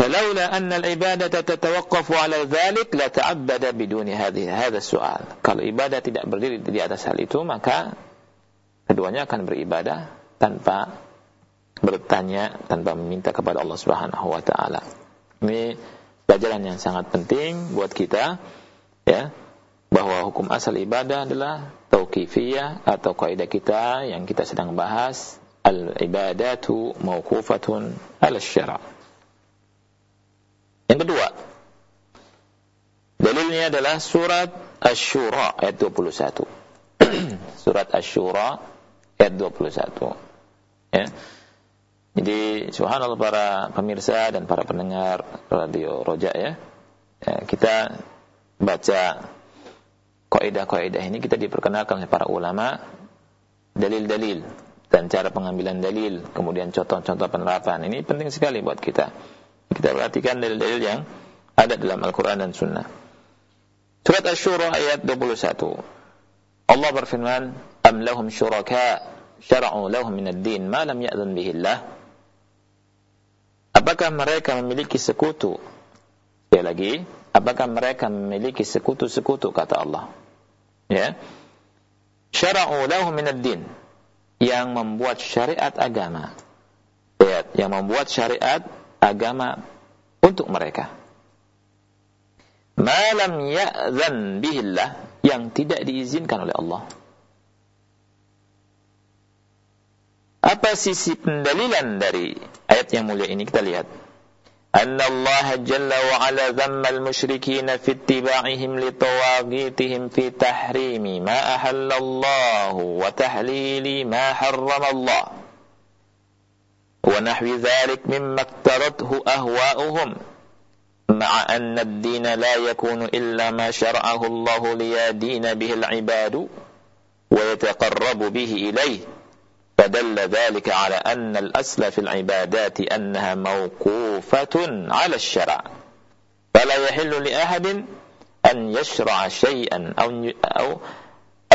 فلولا أن العبادة تتوقف على ذلك لتعبد بدون هذه هذا السؤال. Kalau ibadah tidak berdiri di atas hal itu, maka keduanya akan beribadah tanpa bertanya, tanpa meminta kepada Allah Subhanahu wa taala. Ini pelajaran yang sangat penting buat kita ya, bahwa hukum asal ibadah adalah tauqifiyah atau kaidah kita yang kita sedang bahas al-ibadatu mauqufatun ala syara'. Yang kedua, dalilnya adalah surat Asy-Syura ayat 21. surat Asy-Syura ayat 21. Ya. Jadi subhanallah para pemirsa dan para pendengar radio Roja ya. ya kita baca kaidah-kaidah ini kita diperkenalkan oleh para ulama dalil-dalil dan cara pengambilan dalil, kemudian contoh-contoh penerapan. Ini penting sekali buat kita. Kita perhatikan dalil-dalil yang ada dalam Al-Quran dan Sunnah. Surat Ash-Shura ayat 21. Allah berfirman, Am lahum syuraka syara'u lahum minad din ma lam ya'zan bihillah. Apakah mereka memiliki sekutu? Sekali lagi, apakah mereka memiliki sekutu-sekutu kata Allah? Ya. Syara'u lahum minad din yang membuat syariat agama. Lihat, yang membuat syariat agama untuk mereka. Malam ya'zan bihillah yang tidak diizinkan oleh Allah. Apa sisi pendalilan dari ayat yang mulia ini kita lihat. Anna Allah Jalla wa Ala dhamma al-musyrikin fi ittiba'ihim li tawaghitihim fi tahrimi ma ahalla Allah wa tahlili ma harrama Allah. ونحو ذلك مما اقترته أهواؤهم مع أن الدين لا يكون إلا ما شرعه الله ليدين به العباد ويتقرب به إليه. فدل ذلك على أن الأصل في العبادات أنها موقوفة على الشرع. فلا يحل لأحد أن يشرع شيئا أو أو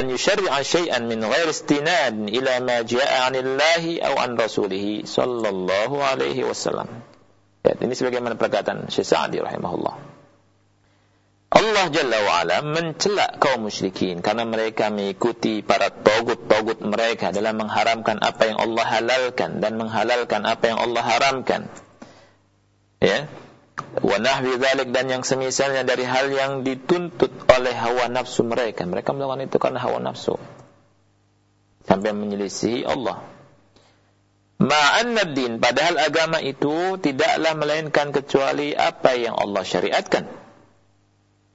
an yushari'a syai'an min ghairi istinad ila ma ja'a 'anillahi aw an rasulih sallallahu alaihi wasallam. Ya, ini sebagaimana perkataan Syekh Sa'di rahimahullah. Allah Jalla wa'ala mencela kaum musyrikin karena mereka mengikuti para togut-togut mereka dalam mengharamkan apa yang Allah halalkan dan menghalalkan apa yang Allah haramkan. Ya, wa nahwi dan yang semisalnya dari hal yang dituntut oleh hawa nafsu mereka. Mereka melakukan itu karena hawa nafsu. Sampai menyelisihi Allah. Ma'anna din, padahal agama itu tidaklah melainkan kecuali apa yang Allah syariatkan.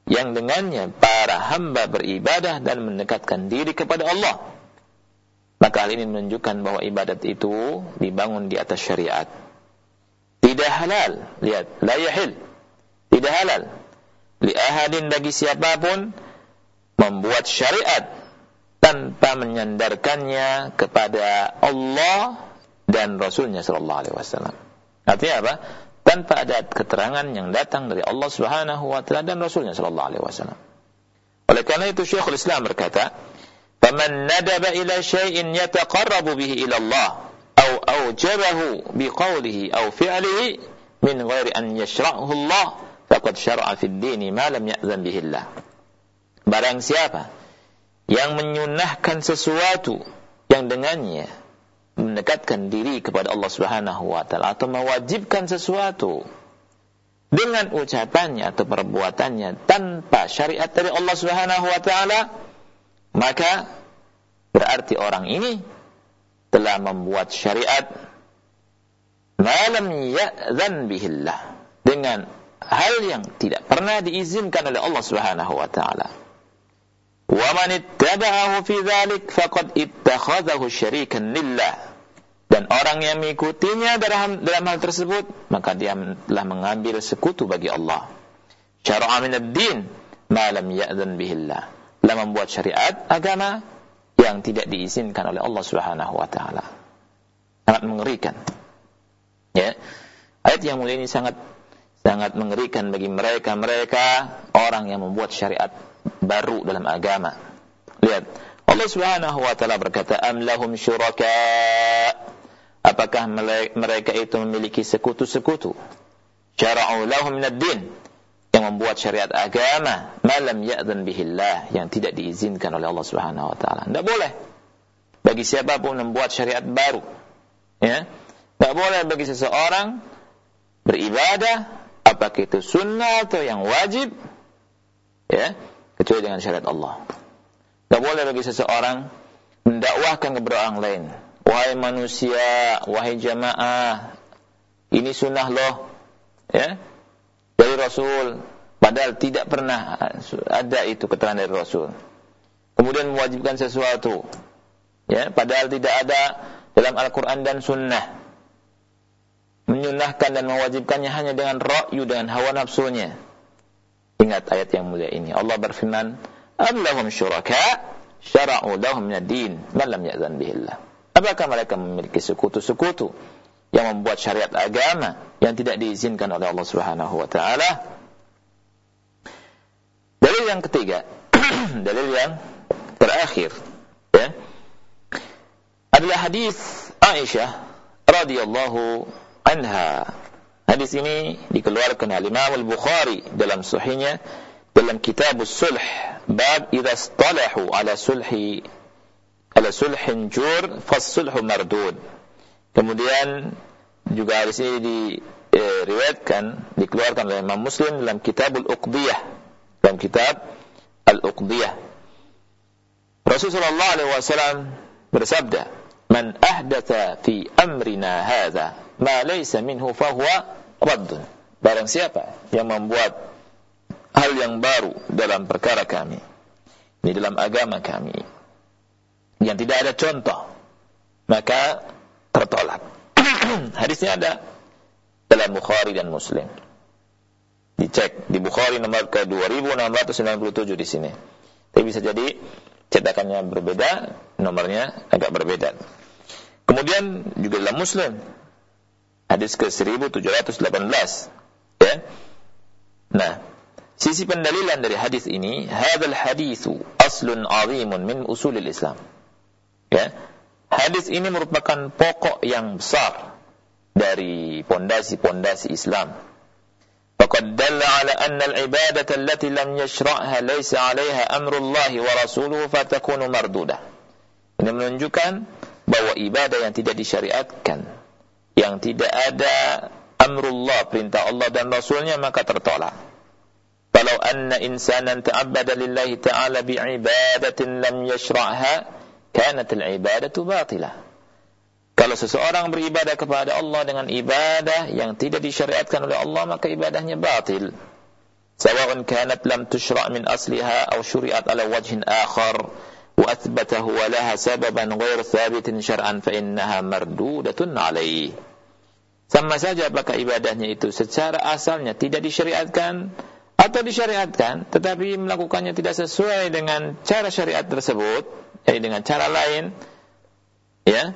Yang dengannya para hamba beribadah dan mendekatkan diri kepada Allah. Maka hal ini menunjukkan bahwa ibadat itu dibangun di atas syariat tidak halal. Lihat, la yahil. Tidak halal. Li ahadin bagi siapa pun membuat syariat tanpa menyandarkannya kepada Allah dan Rasulnya Sallallahu Alaihi Wasallam. Artinya apa? Tanpa ada keterangan yang datang dari Allah Subhanahu Wa Taala dan Rasulnya Sallallahu Alaihi Wasallam. Oleh karena itu Syekhul Islam berkata, "Faman nadaba ila syai'in yataqarrabu bihi ila Allah, أو أوجبه بقوله أو فعله من غير أن يشرعه الله فقد شرع في الدين ما لم يأذن به الله Barang siapa yang menyunahkan sesuatu yang dengannya mendekatkan diri kepada Allah Subhanahu wa taala atau mewajibkan sesuatu dengan ucapannya atau perbuatannya tanpa syariat dari Allah Subhanahu wa taala maka berarti orang ini telah membuat syariat malam ya'zan bihillah dengan hal yang tidak pernah diizinkan oleh Allah Subhanahu wa taala. Wa man ittaba'ahu fi dzalik faqad ittakhadhahu syarikan lillah. Dan orang yang mengikutinya dalam, dalam hal tersebut, maka dia telah mengambil sekutu bagi Allah. Syara'a min ad-din ma lam ya'zan bihillah. Telah membuat syariat agama yang tidak diizinkan oleh Allah Subhanahu wa taala. Sangat mengerikan. Ya. Ayat yang mulia ini sangat sangat mengerikan bagi mereka-mereka orang yang membuat syariat baru dalam agama. Lihat, Allah Subhanahu wa taala berkata, "Am lahum syuraka?" Apakah mereka itu memiliki sekutu-sekutu? syara'u lahum minad din yang membuat syariat agama malam ya'dzan bihillah yang tidak diizinkan oleh Allah Subhanahu wa taala. Tidak boleh bagi siapa pun membuat syariat baru. Ya. Tidak boleh bagi seseorang beribadah apakah itu sunnah atau yang wajib ya kecuali dengan syariat Allah. Tidak boleh bagi seseorang mendakwahkan kepada orang lain. Wahai manusia, wahai jamaah, ini sunnah loh. Ya. Dari Rasul, padahal tidak pernah ada itu keterangan dari Rasul. Kemudian mewajibkan sesuatu. Ya, padahal tidak ada dalam Al-Qur'an dan sunnah. Menyunahkan dan mewajibkannya hanya dengan ra'yu dengan hawa nafsunya. Ingat ayat yang mulia ini. Allah berfirman, "Allahum syuraka syara'u lahum min ad-din ma lam ya'zan bihillah." Apakah mereka memiliki sekutu-sekutu yang membuat syariat agama yang tidak diizinkan oleh Allah Subhanahu wa taala? Dalil yang ketiga, dalil yang terakhir, ya. Adalah hadis Aisyah radhiyallahu anha. Hadis ini dikeluarkan oleh Imam Al-Bukhari dalam sahihnya dalam kitab sulh bab idza istalahu ala sulhi ala sulhin jur fasulhu mardud kemudian juga hadis ini diriwayatkan dikeluarkan oleh Imam Muslim dalam kitab Al-Uqdiyah dalam kitab Al-Uqdiyah Rasulullah sallallahu alaihi wasallam bersabda man ahdatha fi amrina hadha ma laysa minhu fahuwa raddun barang siapa yang membuat hal yang baru dalam perkara kami. Ini dalam agama kami. Yang tidak ada contoh. Maka tertolak. Hadisnya ada dalam Bukhari dan Muslim. Dicek di Bukhari nomor ke 2697 di sini. Tapi bisa jadi cetakannya berbeda, nomornya agak berbeda. Kemudian juga dalam Muslim hadis ke 1718 ya. Nah, Sisi pendalilan dari hadis ini, hadzal haditsu aslun 'azimun min usulil Islam. Ya. Hadis ini merupakan pokok yang besar dari pondasi-pondasi Islam. Dalla 'ala anna al-ibadata allati lam yashra'ha laysa 'alayha amrullah wa rasuluhu fatakunu mardudah. Ini menunjukkan bahwa ibadah yang tidak disyariatkan, yang tidak ada amrullah perintah Allah dan Rasulnya maka tertolak. Falau anna insanan ta'abbada lillahi ta'ala bi'ibadatin lam yashra'ha, kanat al-ibadatu batilah. Kalau seseorang beribadah kepada Allah dengan ibadah yang tidak disyariatkan oleh Allah, maka ibadahnya batil. Sawa'un kanat lam tushra' min asliha aw syuri'at ala wajhin akhar wa athbatahu wa laha sababan ghair thabitin syar'an fa innaha mardudatun 'alayhi. Sama saja apakah ibadahnya itu secara asalnya tidak disyariatkan atau disyariatkan tetapi melakukannya tidak sesuai dengan cara syariat tersebut yaitu dengan cara lain ya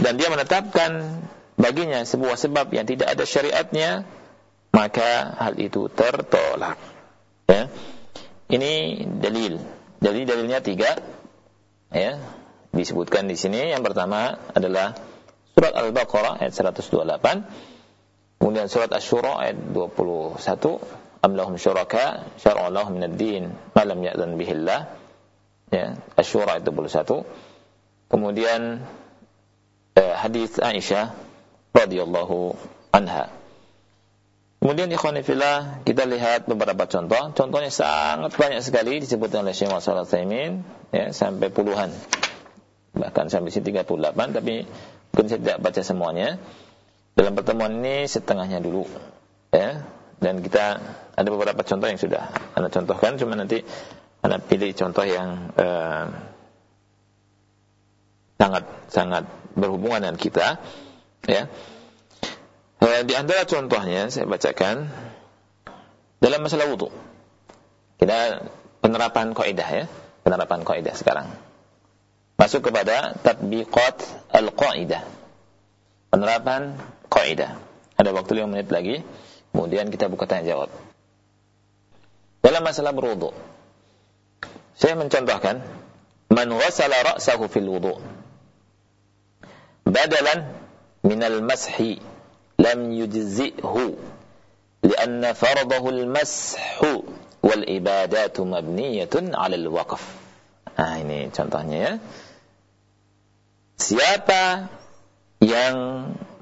dan dia menetapkan baginya sebuah sebab yang tidak ada syariatnya maka hal itu tertolak ya. Ini dalil. Jadi dalilnya tiga ya disebutkan di sini. Yang pertama adalah surat Al-Baqarah ayat 128 kemudian surat Asy-Syura ayat 21 am lahum syuraka syar'u lahum min ad-din ma lam ya'zan bihi Allah ya Asy-Syura ayat 21 kemudian eh, hadis Aisyah radhiyallahu anha Kemudian ikhwan fillah kita lihat beberapa contoh. Contohnya sangat banyak sekali disebutkan oleh Syekh Muhammad Taimin ya sampai puluhan. Bahkan sampai sini 38 tapi mungkin saya tidak baca semuanya. Dalam pertemuan ini setengahnya dulu ya dan kita ada beberapa contoh yang sudah anda contohkan cuma nanti anda pilih contoh yang eh, sangat sangat berhubungan dengan kita ya. Eh, di antara contohnya saya bacakan dalam masalah wudhu kita penerapan kaidah ya. Penerapan kaidah sekarang. Masuk kepada tatbiqat al-qaidah. Penerapan kaidah. Ada waktu 5 menit lagi Kemudian kita buka tanya jawab. Dalam masalah berwudu. Saya mencontohkan man wasala ra'sahu fil wudu badalan min al mashi lam yujzi'hu faradahu al-mashu wal ibadatu mabniyatun 'ala al-waqf. Nah, ini contohnya ya. Siapa yang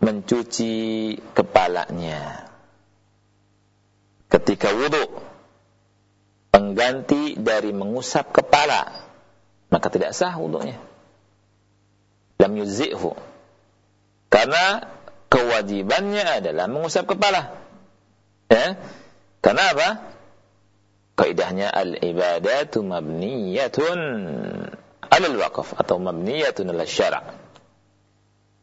mencuci kepalanya ketika wudhu pengganti dari mengusap kepala maka tidak sah wudhunya lam yuzzi'hu karena kewajibannya adalah mengusap kepala. Ya? Karena apa? Kaidahnya al ibadatu mabniyatun alal waqf atau mabniyatun ala syara'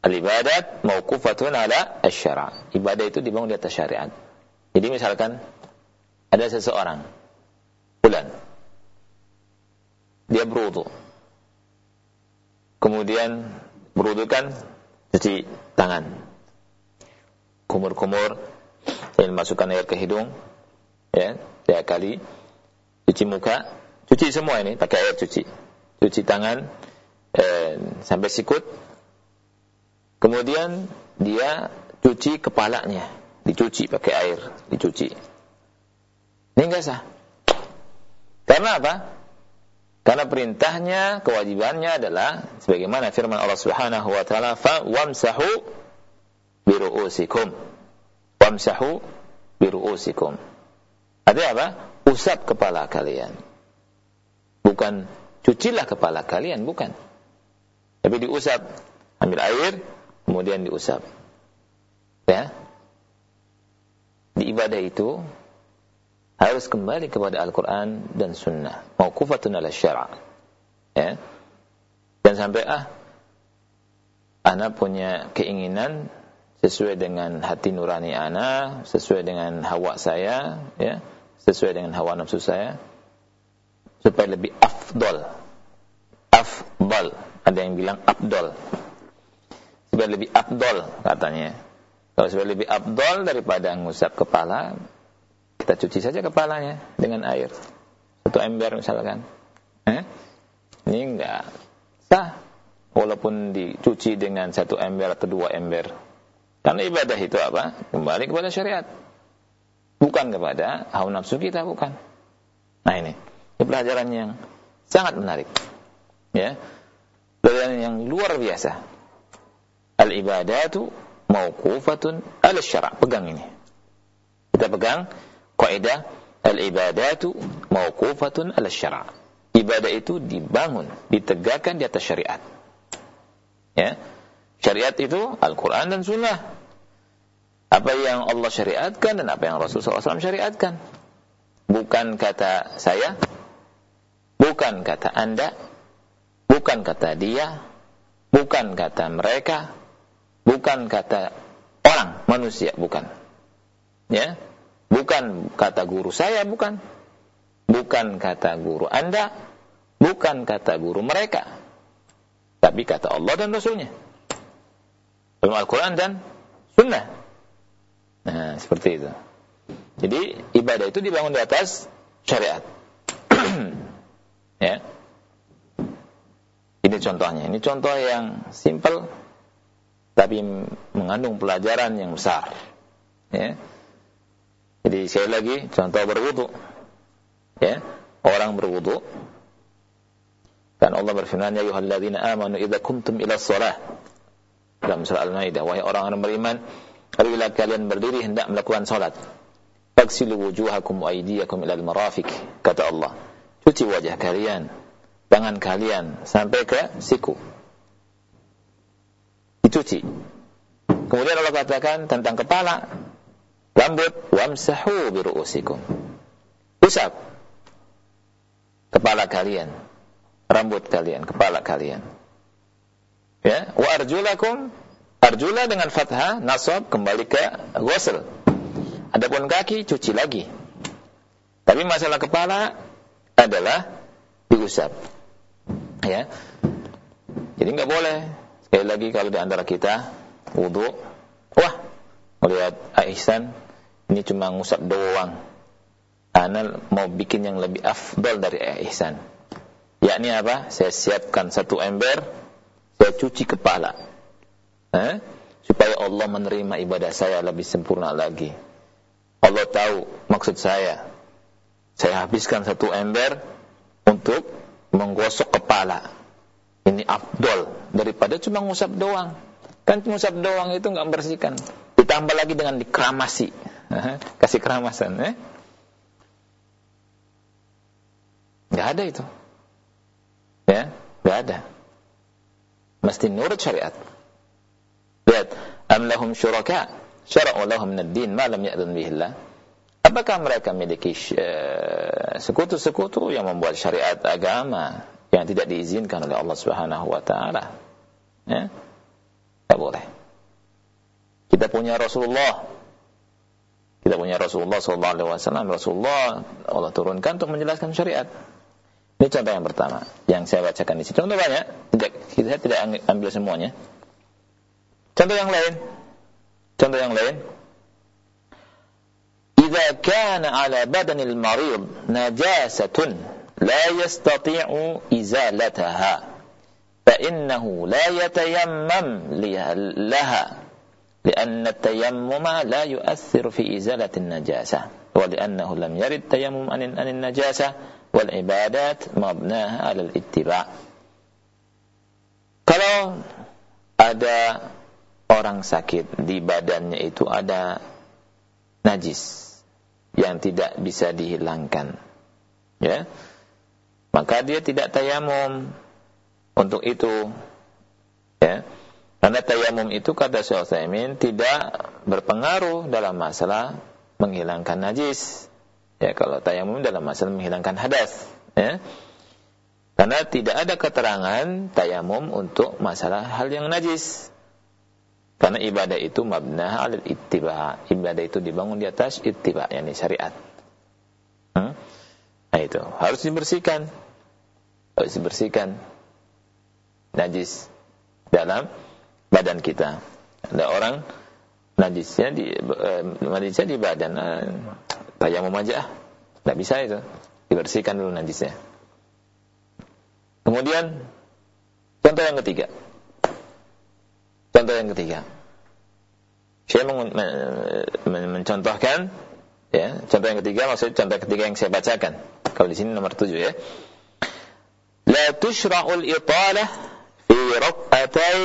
Al-ibadat mauqufatun ala asy-syara'. Ibadah itu dibangun di atas syariat. Jadi misalkan ada seseorang bulan dia berwudu. Kemudian berwudu kan cuci tangan. Kumur-kumur dan masukkan air ke hidung ya, tiga kali cuci muka, cuci semua ini pakai air cuci. Cuci tangan eh, sampai sikut Kemudian dia cuci kepalanya, dicuci pakai air, dicuci. Ini enggak sah. Karena apa? Karena perintahnya, kewajibannya adalah sebagaimana firman Allah Subhanahu wa taala, "Fa wamsahu biru'usikum." Wamsahu biru'usikum. Artinya apa? Usap kepala kalian. Bukan cucilah kepala kalian, bukan. Tapi diusap, ambil air, kemudian diusap. Ya. Di ibadah itu harus kembali kepada Al-Quran dan Sunnah. Maukufatun ala syara' ya. Dan sampai ah, anak punya keinginan sesuai dengan hati nurani ana, sesuai dengan hawa saya, ya, sesuai dengan hawa nafsu saya, supaya lebih afdol. Afdol. Ada yang bilang abdol supaya lebih abdol katanya. Kalau supaya lebih abdol daripada ngusap kepala, cuci saja kepalanya dengan air. Satu ember misalkan. Eh? Ini enggak sah. Walaupun dicuci dengan satu ember atau dua ember. Karena ibadah itu apa? Kembali kepada syariat. Bukan kepada hawa nafsu kita, bukan. Nah ini. Ini pelajaran yang sangat menarik. Ya. Pelajaran yang luar biasa al-ibadatu mauqufatun ala syara' pegang ini kita pegang kaidah al-ibadatu mauqufatun ala syara' ibadah itu dibangun ditegakkan di atas syariat. Ya. Syariat itu Al-Qur'an dan sunnah. Apa yang Allah syariatkan dan apa yang Rasul SAW syariatkan. Bukan kata saya bukan kata anda bukan kata dia bukan kata mereka bukan kata orang manusia bukan. Ya bukan kata guru saya bukan. Bukan kata guru anda bukan kata guru mereka. Tapi kata Allah dan Rasulnya. Dalam Al-Quran dan Sunnah. Nah seperti itu. Jadi ibadah itu dibangun di atas syariat. Ya. Ini contohnya. Ini contoh yang simple tapi mengandung pelajaran yang besar. Ya. Jadi sekali lagi contoh berwudu. Ya, orang berwudu dan Allah berfirman ya ayyuhalladzina amanu idza kumtum ila shalah dalam surah Al-Maidah wahai orang-orang beriman apabila kalian berdiri hendak melakukan salat faksilu wujuhakum wa aydiyakum ila al-marafiq kata Allah cuci wajah kalian tangan kalian sampai ke siku dicuci. Kemudian Allah katakan tentang kepala, rambut, wamsahu biru'usikum. Usap kepala kalian, rambut kalian, kepala kalian. Ya, wa arjulakum arjula dengan fathah nasab kembali ke ghusl. Adapun kaki cuci lagi. Tapi masalah kepala adalah diusap. Ya. Jadi nggak boleh Sekali lagi kalau di antara kita wudhu, wah melihat Aisyah ini cuma ngusap doang. Ana mau bikin yang lebih afdal dari Aisyah. Yakni apa? Saya siapkan satu ember, saya cuci kepala. Eh? Supaya Allah menerima ibadah saya lebih sempurna lagi. Allah tahu maksud saya. Saya habiskan satu ember untuk menggosok kepala. Ini afdol daripada cuma ngusap doang. Kan ngusap doang itu nggak membersihkan. Ditambah lagi dengan dikeramasi. Kasih keramasan. Eh? Nggak ada itu. Ya, nggak ada. Mesti nurut syariat. Lihat, am lahum syuraka syara'u lahum min ad-din ma lam ya'dun bihi. Apakah mereka memiliki eh, sekutu-sekutu yang membuat syariat agama yang tidak diizinkan oleh Allah Subhanahu wa taala? Ya? Tidak boleh. Kita punya Rasulullah. Kita punya Rasulullah sallallahu alaihi wasallam. Rasulullah Allah turunkan untuk menjelaskan syariat. Ini contoh yang pertama yang saya bacakan di sini. Contoh banyak, tidak kita tidak ambil semuanya. Contoh yang lain. Contoh yang lain. إذا كان على بدن المريض نجاسة لا يستطيع إزالتها فإنه لا يتيمم لها لأن التيمم لا يؤثر في إزالة النجاسة ولأنه لم يرد تيمم عن النجاسة والعبادات مبناها على الاتباع kalau ada orang sakit di badannya itu ada najis yang tidak bisa dihilangkan ya maka dia tidak tayamum untuk itu ya karena tayamum itu kata Syekh Utsaimin tidak berpengaruh dalam masalah menghilangkan najis ya kalau tayamum dalam masalah menghilangkan hadas ya karena tidak ada keterangan tayamum untuk masalah hal yang najis karena ibadah itu mabna al ittiba. Ibadah itu dibangun di atas ittiba, yakni syariat. Hmm? Nah itu harus dibersihkan. Harus dibersihkan najis dalam badan kita. Ada orang najisnya di eh, najisnya di badan. Eh, tayamum. Tidak bisa itu. Dibersihkan dulu najisnya. Kemudian contoh yang ketiga. Contoh yang ketiga. Saya men men mencontohkan ya, contoh yang ketiga maksud contoh ketiga yang saya bacakan. Kalau di sini nomor tujuh ya. La tushra'ul italah fi rak'atay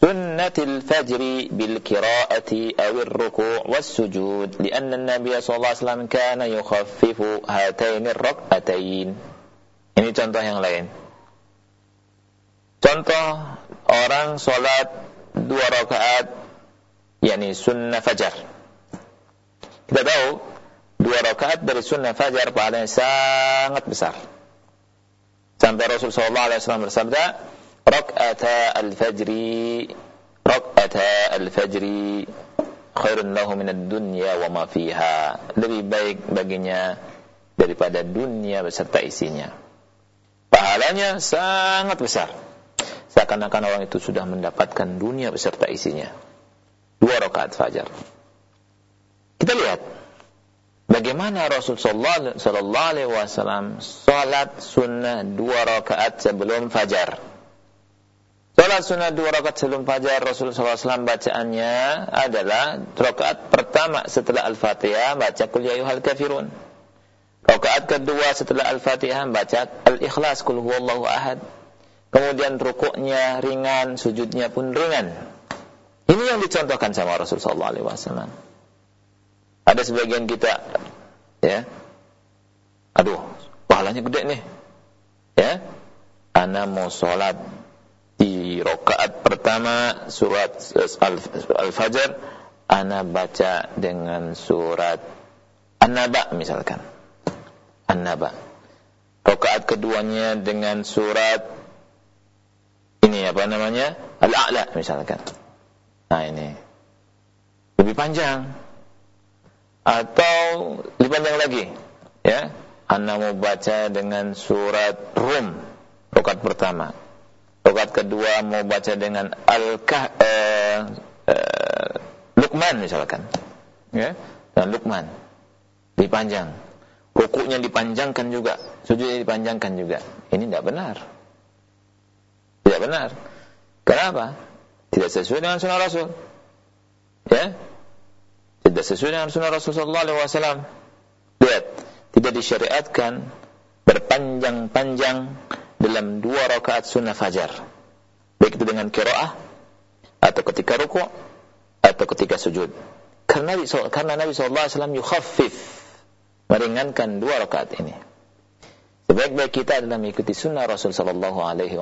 سنة الفجر بالقراءة أو الركوع والسجود لأن النبي صلى الله عليه وسلم كان يخفف هاتين الركعتين ini contoh yang lain contoh orang sholat dua rakaat yakni sunnah fajar kita tahu dua rakaat dari sunnah fajar pahalanya sangat besar sampai Rasul sallallahu alaihi wasallam bersabda rak'ata al-fajri rak'ata al-fajri khairun lahu minad dunya wa ma fiha lebih baik baginya daripada dunia beserta isinya. Pahalanya sangat besar. Seakan-akan orang itu sudah mendapatkan dunia beserta isinya. Dua rakaat fajar. Kita lihat bagaimana Rasul sallallahu alaihi wasallam salat sunnah dua rakaat sebelum fajar Salat sunnah dua rakaat sebelum fajar Rasulullah SAW bacaannya adalah rakaat pertama setelah Al-Fatihah baca Qul ya ayyuhal kafirun. Rakaat kedua setelah Al-Fatihah baca Al-Ikhlas Qul huwallahu ahad. Kemudian rukuknya ringan, sujudnya pun ringan. Ini yang dicontohkan sama Rasulullah SAW. Ada sebagian kita, ya, aduh, pahalanya gede nih, ya, ana mau sholat rokaat pertama surat Al-Fajr ana baca dengan surat An-Naba misalkan. An-Naba. Rokaat keduanya dengan surat ini apa namanya? Al-A'la misalkan. Nah ini. Lebih panjang. Atau lebih panjang lagi ya. Ana mau baca dengan surat Rum rokaat pertama Rokat kedua mau baca dengan Al-Kah eh, eh, Luqman misalkan. Ya, dan Luqman. Dipanjang. Rukuknya dipanjangkan juga, sujudnya dipanjangkan juga. Ini tidak benar. Tidak benar. Kenapa? Tidak sesuai dengan sunnah Rasul. Ya? Tidak sesuai dengan sunnah Rasulullah SAW. Lihat, tidak disyariatkan berpanjang-panjang dalam dua rakaat sunnah fajar. Baik itu dengan kiroah, atau ketika ruku' atau ketika sujud. Karena Nabi, karena Nabi SAW yukhaffif, meringankan dua rakaat ini. Sebaik-baik kita adalah mengikuti sunnah Rasul Sallallahu Alaihi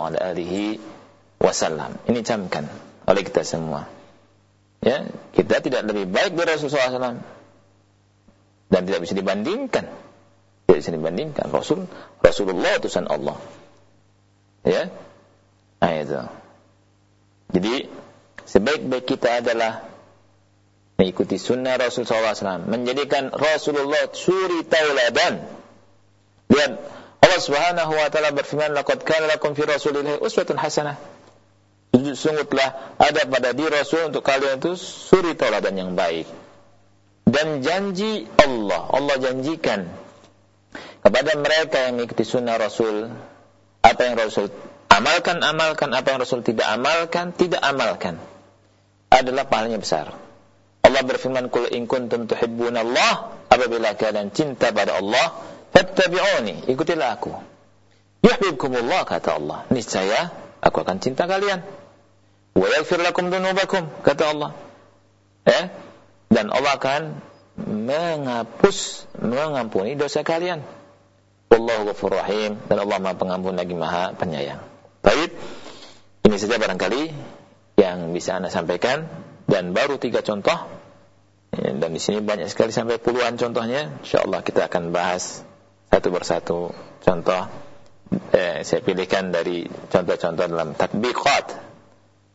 Wasallam. Ini camkan oleh kita semua. Ya, kita tidak lebih baik dari Rasulullah SAW dan tidak bisa dibandingkan. Tidak bisa dibandingkan Rasul Rasulullah utusan Allah. Ya, nah itu. Jadi sebaik-baik kita adalah mengikuti sunnah Rasul SAW, menjadikan Rasulullah suri tauladan. Lihat Allah Subhanahu wa taala berfirman, "Laqad kana lakum fi Rasulillahi uswatun hasanah." sungguh telah ada pada diri Rasul untuk kalian itu suri tauladan yang baik. Dan janji Allah, Allah janjikan kepada mereka yang mengikuti sunnah Rasul, apa yang Rasul amalkan, amalkan, apa yang Rasul tidak amalkan, tidak amalkan. Adalah pahalanya besar. Allah berfirman, "Qul in kuntum Allah apabila kalian cinta pada Allah, fattabi'uni, ikutilah aku. Yuhibbukumullah kata Allah. Niscaya aku akan cinta kalian wa yaghfir lakum dunubakum kata Allah ya dan Allah akan menghapus mengampuni dosa kalian wallahu ghafurur rahim. Dan Allah Maha Pengampun lagi Maha Penyayang. Baik. Ini saja barangkali yang bisa Anda sampaikan. Dan baru tiga contoh. Ya, dan di sini banyak sekali sampai puluhan contohnya. Insyaallah kita akan bahas satu persatu contoh. Eh, saya pilihkan dari contoh-contoh dalam tatbiqat.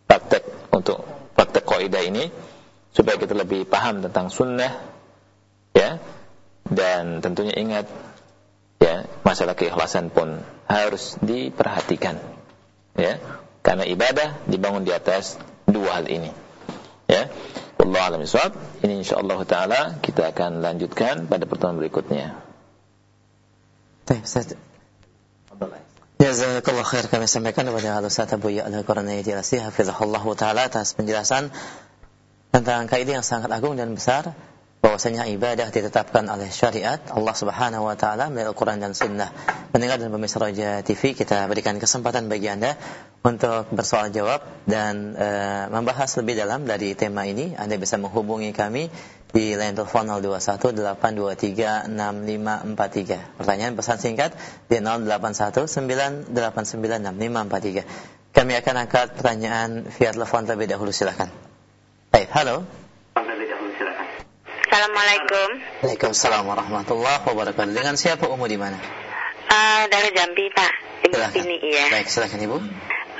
Praktek untuk praktek kaidah ini. Supaya kita lebih paham tentang sunnah. Ya. Dan tentunya ingat ya masalah keikhlasan pun harus diperhatikan. Ya karena ibadah dibangun di atas dua hal ini. Ya Allah alam ini insyaallah taala kita akan lanjutkan pada pertemuan berikutnya. Baik, Jazakallah khair. Kami sampaikan kepada Al-Ustaz Abu Ya'la Qarnaiti Asih Hafizahullah Ta'ala atas penjelasan tentang kaidah yang sangat agung dan besar bahwasanya ibadah ditetapkan oleh syariat Allah Subhanahu wa taala melalui Al-Qur'an dan Sunnah. Mendengar dan pemirsa Raja TV kita berikan kesempatan bagi Anda untuk bersoal jawab dan e, membahas lebih dalam dari tema ini. Anda bisa menghubungi kami di line telepon 0218236543. Pertanyaan pesan singkat di 0819896543. Kami akan angkat pertanyaan via telepon terlebih dahulu silakan. Baik, halo. Assalamualaikum. Waalaikumsalam warahmatullahi wabarakatuh. Dengan siapa Umu di mana? Uh, dari Jambi, Pak. Ibu silakan. Ini, iya. Baik, silakan Ibu.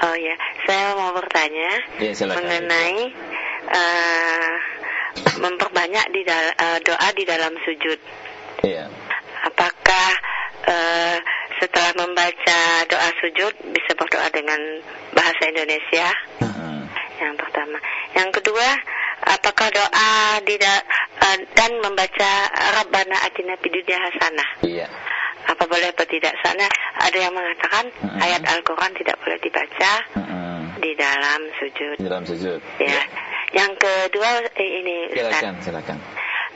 Oh ya, saya mau bertanya ya, mengenai uh, memperbanyak di uh, doa di dalam sujud. Iya. Apakah uh, setelah membaca doa sujud bisa berdoa dengan bahasa Indonesia? Hmm. Yang pertama. Yang kedua, apakah doa di uh, dan membaca Rabbana atina fid dunya hasanah? Iya. Apa boleh atau tidak? Soalnya ada yang mengatakan -hmm. ayat Al-Qur'an tidak boleh dibaca -hmm. di dalam sujud. Di dalam sujud. Ya. ya. Yang kedua eh, ini silakan, silakan.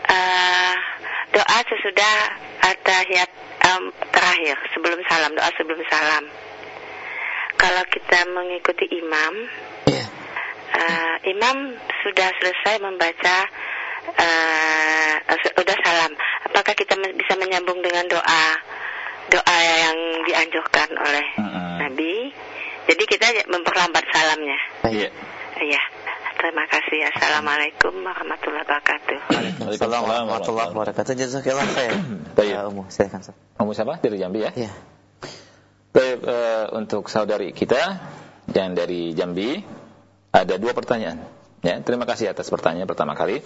Uh, doa sesudah atahiyat um, terakhir sebelum salam, doa sebelum salam. Kalau kita mengikuti imam, yeah. Uh, imam sudah selesai membaca uh, sudah salam. Apakah kita bisa menyambung dengan doa doa yang dianjurkan oleh uh -uh. Nabi? Jadi kita memperlambat salamnya. Iya. Iya. Terima kasih. Assalamualaikum warahmatullahi wabarakatuh. Waalaikumsalam warahmatullahi wabarakatuh. Jazakallah khair. Baik. Umu, silakan. Umu siapa? Dari Jambi ya? Iya. Baik, uh, untuk saudari kita yang dari Jambi ada dua pertanyaan. Ya, terima kasih atas pertanyaan pertama kali.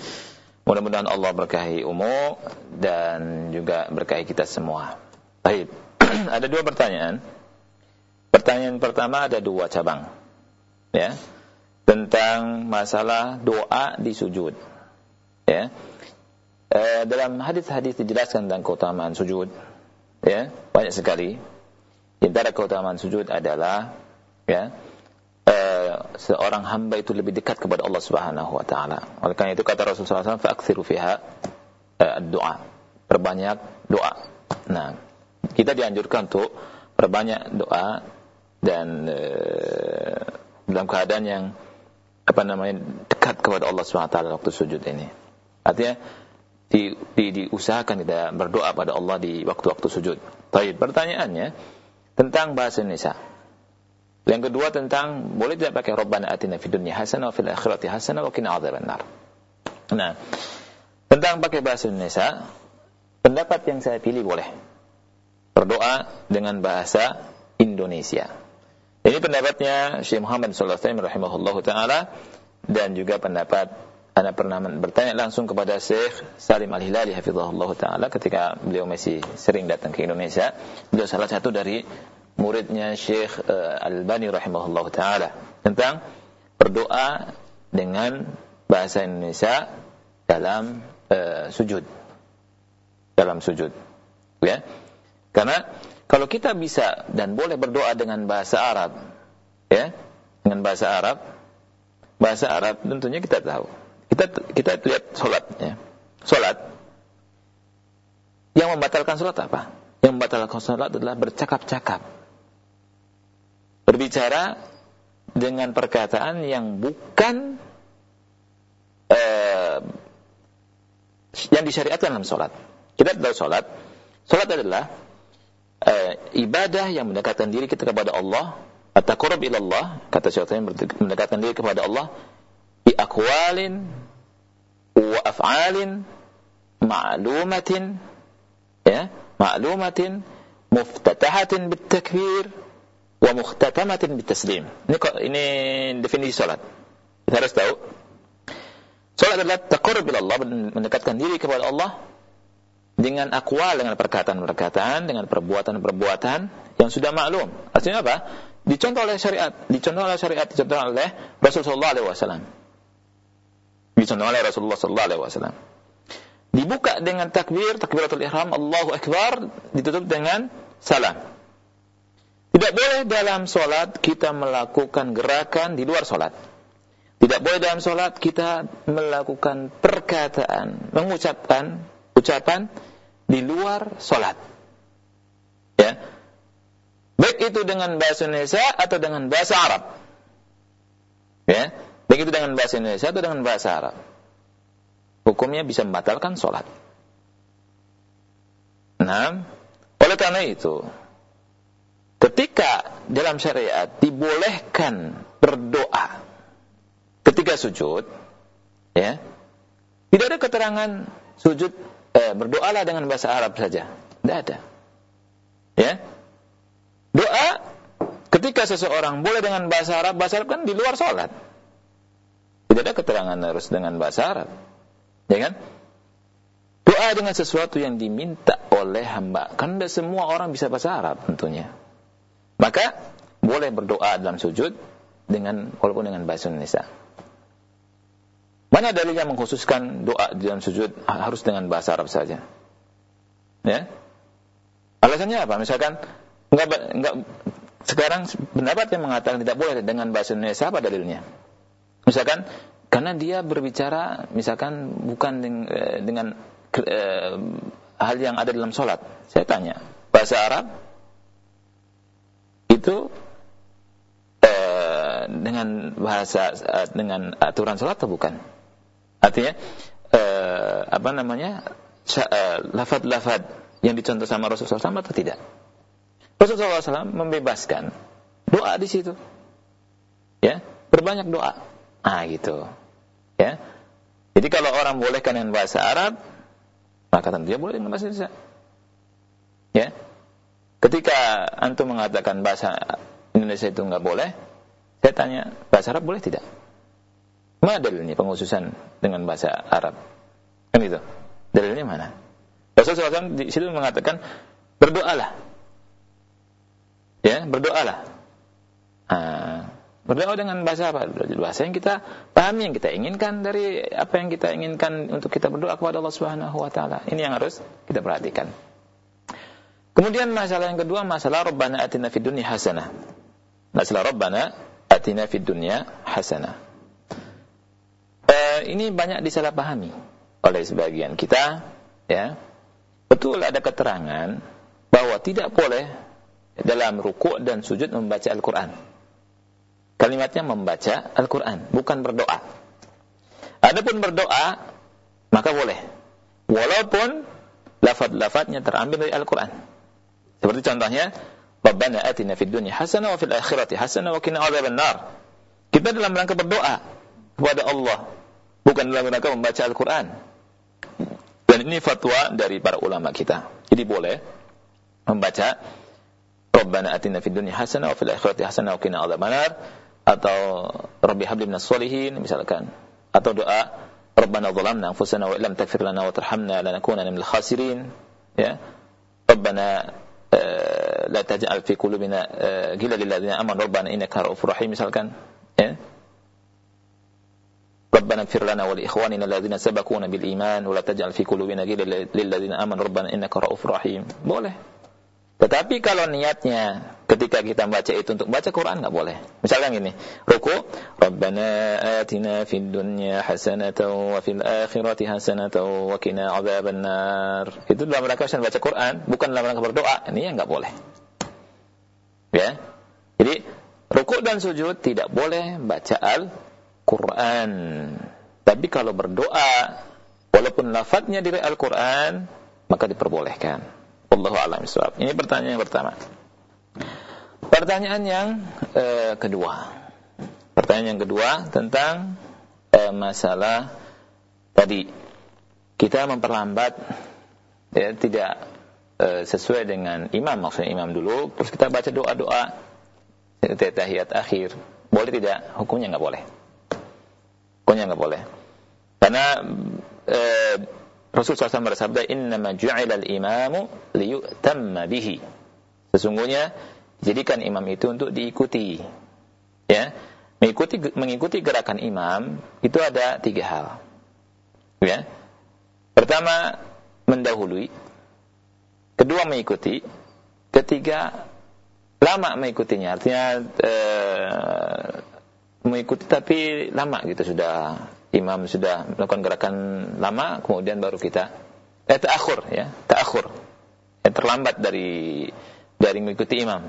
Mudah-mudahan Allah berkahi Umu dan juga berkahi kita semua. Baik. ada dua pertanyaan. Pertanyaan pertama ada dua cabang. Ya tentang masalah doa di sujud. Ya. E, dalam hadis-hadis dijelaskan tentang keutamaan sujud. Ya, banyak sekali. Di antara keutamaan sujud adalah ya, e, supaya seorang hamba itu lebih dekat kepada Allah Subhanahu wa taala. Oleh karena itu kata Rasulullah SAW, "Fa'aktsiru fiha uh, doa." Perbanyak doa. Nah, kita dianjurkan untuk perbanyak doa dan uh, dalam keadaan yang apa namanya dekat kepada Allah Subhanahu wa taala waktu sujud ini. Artinya di, di, diusahakan kita berdoa pada Allah di waktu-waktu sujud. Baik, pertanyaannya tentang bahasa Indonesia. Yang kedua tentang boleh tidak pakai Rabbana atina fid dunya hasanah wa fil akhirati hasanah wa qina adzabannar. Nah, tentang pakai bahasa Indonesia, pendapat yang saya pilih boleh. Berdoa dengan bahasa Indonesia. Ini pendapatnya Syekh Muhammad sallallahu alaihi rahimahullahu taala dan juga pendapat anda pernah bertanya langsung kepada Syekh Salim Al-Hilali hafizahullah taala ketika beliau masih sering datang ke Indonesia. Beliau salah satu dari muridnya Syekh uh, Al-Bani rahimahullah taala tentang berdoa dengan bahasa Indonesia dalam uh, sujud. Dalam sujud. Ya. Karena kalau kita bisa dan boleh berdoa dengan bahasa Arab, ya, dengan bahasa Arab, bahasa Arab tentunya kita tahu. Kita kita lihat solat, ya. Solat yang membatalkan solat apa? Yang membatalkan solat adalah bercakap-cakap, berbicara dengan perkataan yang bukan uh, yang disyariatkan dalam solat. Kita tahu solat, solat adalah uh, ibadah yang mendekatkan diri kita kepada Allah. Atau qurb ila Allah kata syaitan mendekatkan diri kepada Allah. Bi aqwalin wa af'alin ma'lumatin ya ma'lumatin muftatahatin bit wa mukhtatamatin bit taslim ini ini definisi salat kita harus tahu salat adalah taqarrub ila Allah mendekatkan diri kepada Allah dengan akwal, dengan perkataan-perkataan, dengan perbuatan-perbuatan yang sudah maklum. Artinya apa? Dicontoh oleh syariat, dicontoh oleh syariat, dicontoh oleh Rasulullah SAW. Dicontoh oleh Rasulullah SAW. Dibuka dengan takbir, takbiratul ihram, Allahu Akbar, ditutup dengan salam. Tidak boleh dalam solat kita melakukan gerakan di luar solat. Tidak boleh dalam solat kita melakukan perkataan, mengucapkan ucapan di luar solat. Ya. Baik itu dengan bahasa Indonesia atau dengan bahasa Arab. Ya. Baik itu dengan bahasa Indonesia atau dengan bahasa Arab. Hukumnya bisa membatalkan solat. Nah, oleh karena itu, ketika dalam syariat dibolehkan berdoa ketika sujud, ya, tidak ada keterangan sujud eh, berdoalah dengan bahasa Arab saja. Tidak ada. Ya. Doa ketika seseorang boleh dengan bahasa Arab, bahasa Arab kan di luar sholat. Tidak ada keterangan harus dengan bahasa Arab. Ya kan? Doa dengan sesuatu yang diminta oleh hamba. Kan tidak semua orang bisa bahasa Arab tentunya. Maka boleh berdoa dalam sujud dengan walaupun dengan bahasa Indonesia. Mana dalil yang mengkhususkan doa dalam sujud harus dengan bahasa Arab saja? Ya. Alasannya apa? Misalkan enggak enggak sekarang pendapat yang mengatakan tidak boleh dengan bahasa Indonesia apa dalilnya? Misalkan karena dia berbicara misalkan bukan dengan, eh, dengan eh, hal yang ada dalam sholat. Saya tanya, bahasa Arab itu eh, dengan bahasa eh, dengan aturan sholat atau bukan? Artinya uh, apa namanya? Uh, lafad-lafad yang dicontoh sama Rasulullah SAW atau tidak? Rasulullah SAW membebaskan doa di situ. Ya, berbanyak doa. Ah gitu. Ya. Jadi kalau orang bolehkan dengan bahasa Arab, maka tentunya boleh dengan bahasa Indonesia. Ya. Ketika antum mengatakan bahasa Indonesia itu enggak boleh, saya tanya, bahasa Arab boleh tidak? Mana dalilnya penghususan dengan bahasa Arab? Kan itu. Dalilnya mana? Rasulullah SAW di situ mengatakan berdoalah. Ya, berdoalah. Ah, berdoa dengan bahasa apa? Bahasa yang kita pahami, yang kita inginkan dari apa yang kita inginkan untuk kita berdoa kepada Allah Subhanahu wa taala. Ini yang harus kita perhatikan. Kemudian masalah yang kedua masalah Rabbana atina fid dunya hasanah. Masalah Rabbana atina fid dunya hasanah. Uh, ini banyak disalahpahami oleh sebagian kita, ya. Betul ada keterangan bahwa tidak boleh dalam rukuk dan sujud membaca Al-Quran. Kalimatnya membaca Al-Quran, bukan berdoa. Adapun berdoa, maka boleh. Walaupun lafad-lafadnya terambil dari Al-Quran. Seperti contohnya, Rabbana atina fid dunya hasanah wa fil akhirati hasanah wa qina adzaban nar. Kita dalam rangka berdoa kepada Allah, bukan dalam rangka membaca Al-Qur'an. Dan ini fatwa dari para ulama kita. Jadi boleh membaca Rabbana atina fid dunya hasanah wa fil akhirati hasanah wa qina adzaban nar atau Rabbi habli minas solihin misalkan atau doa Rabbana zalamna anfusana wa illam taghfir lana wa tarhamna lanakunanna minal khasirin ya Rabbana la taj'al fi qulubina ghillan lil ladzina amanu rabbana innaka ra'ufur rahim misalkan ya ربنا اغفر لنا ولإخواننا الذين سبقونا بالإيمان ولا تجعل في قلوبنا غلا للذين آمنوا ربنا إنك رؤوف رحيم boleh tetapi kalau niatnya ketika kita baca itu untuk baca Quran nggak boleh. Misalnya gini, ruku, Rabbana atina fid dunya hasanatan wa fil akhirati hasanatan wa qina adzabannar. Itu dalam rangka baca Quran, bukan dalam rangka berdoa. Ini yang nggak boleh. Ya. Jadi ruku dan sujud tidak boleh baca Al-Quran. Tapi kalau berdoa, walaupun lafadznya dari Al-Quran, maka diperbolehkan. Wallahu a'lam. Ini pertanyaan yang pertama. Pertanyaan yang eh, kedua. Pertanyaan yang kedua tentang eh, masalah tadi kita memperlambat ya tidak eh, sesuai dengan imam maksudnya imam dulu terus kita baca doa-doa tahiyat akhir boleh tidak hukumnya nggak boleh hukumnya nggak boleh karena eh, Rasul SAW bersabda, Innama ju'ilal imamu liyu'tamma bihi. Sesungguhnya, jadikan imam itu untuk diikuti. Ya, mengikuti mengikuti gerakan imam itu ada tiga hal. Ya, pertama mendahului, kedua mengikuti, ketiga lama mengikutinya. Artinya eh, mengikuti tapi lama gitu. Sudah imam sudah melakukan gerakan lama kemudian baru kita eh ta'akhur ya ta'akhur. Yang terlambat dari dari mengikuti imam.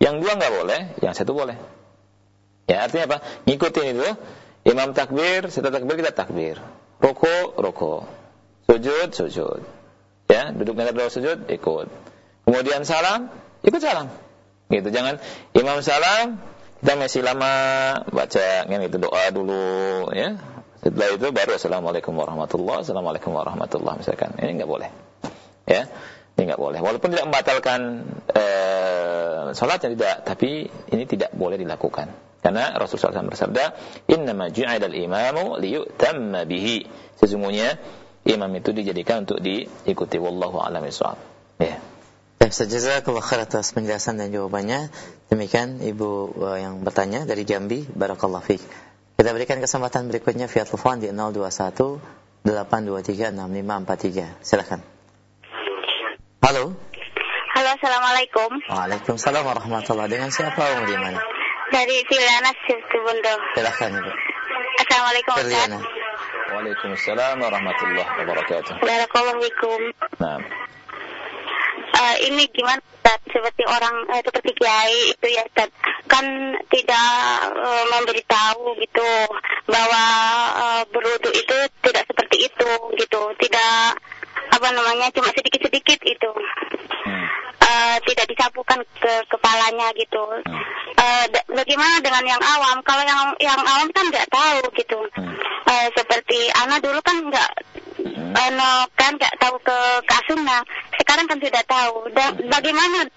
Yang dua nggak boleh yang satu boleh. Ya artinya apa? Ngikutin itu imam takbir setelah takbir kita takbir. Roko roko. Sujud sujud ya duduk negara dalam sujud ikut kemudian salam ikut salam gitu jangan imam salam kita masih lama baca kan itu doa dulu ya setelah itu baru Assalamualaikum warahmatullahi Assalamualaikum warahmatullahi misalkan. Ini enggak boleh. Ya. Ini enggak boleh. Walaupun tidak membatalkan eh, salatnya tidak, tapi ini tidak boleh dilakukan. Karena Rasulullah SAW bersabda, "Innama ju'ilal imamu liyutamma bihi." Sesungguhnya imam itu dijadikan untuk diikuti wallahu a'lam bishawab. Ya. Baik, jazakallah khair atas penjelasan dan jawabannya. Demikian Ibu uh, yang bertanya dari Jambi, barakallahu fiik. Kita berikan kesempatan berikutnya via telepon di 021 823 6543. Silakan. Halo. Halo, Assalamualaikum. Waalaikumsalam warahmatullahi Dengan siapa Om di mana? Dari Filiana Situbondo. Silakan Ibu. Assalamualaikum Filiana. Waalaikumsalam warahmatullahi wabarakatuh. Waalaikumsalam. Nah. Uh, ini gimana Ustaz? Seperti orang eh, seperti kiai itu ya Ustaz kan tidak uh, memberitahu gitu bahwa uh, berwudu itu tidak seperti itu gitu tidak apa namanya cuma sedikit sedikit itu hmm. Uh, tidak disapukan ke kepalanya gitu hmm. uh, bagaimana dengan yang awam kalau yang yang awam kan nggak tahu gitu hmm. uh, seperti anak dulu kan nggak hmm. uh, kan nggak tahu ke kasuna sekarang kan sudah tahu. Dan bagaimana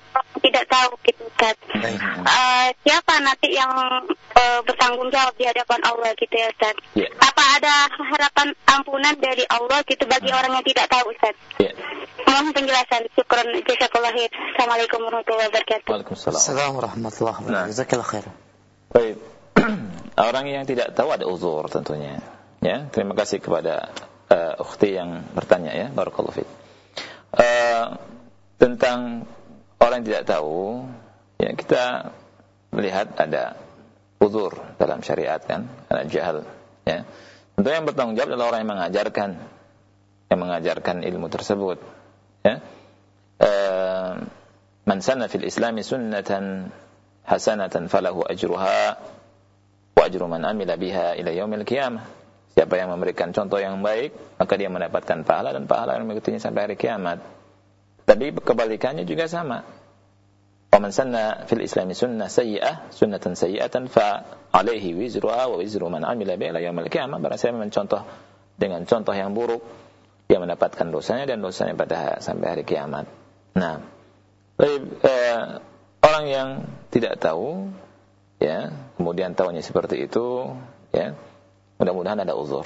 tidak tahu gitu Ustaz? Uh, siapa nanti yang uh, bertanggung jawab di hadapan Allah gitu ya Ustaz? Yeah. Apa ada harapan ampunan dari Allah gitu bagi hmm. orang yang tidak tahu Ustaz? Yeah. Mohon penjelasan. Syukron jazakallah khair. Assalamualaikum warahmatullahi wabarakatuh. Waalaikumsalam. Assalamualaikum warahmatullahi wabarakatuh. Nah. Jazakallah khair. Baik. orang yang tidak tahu ada uzur tentunya. Ya, terima kasih kepada uh, ukhti yang bertanya ya. Barakallahu fiik. Eh, tentang orang yang tidak tahu, ya kita melihat ada uzur dalam syariat kan, karena jahal. Ya. Tentu yang bertanggung jawab adalah orang yang mengajarkan, yang mengajarkan ilmu tersebut. Ya. Uh, man sanna fil islami sunnatan hasanatan falahu ajruha wa ajru man amila biha ila yaumil qiyamah. Siapa yang memberikan contoh yang baik, maka dia mendapatkan pahala dan pahala yang mengikutinya sampai hari kiamat. Tapi kebalikannya juga sama. Man sanna fil islami sunnah fa alaihi wizruha wa wizru man amila biha ila yaumil qiyamah. Barang siapa mencontoh dengan contoh yang buruk, dia mendapatkan dosanya dan dosanya pada sampai hari kiamat. Nah, eh, orang yang tidak tahu ya, kemudian tahunya seperti itu, ya, Mudah-mudahan ada uzur.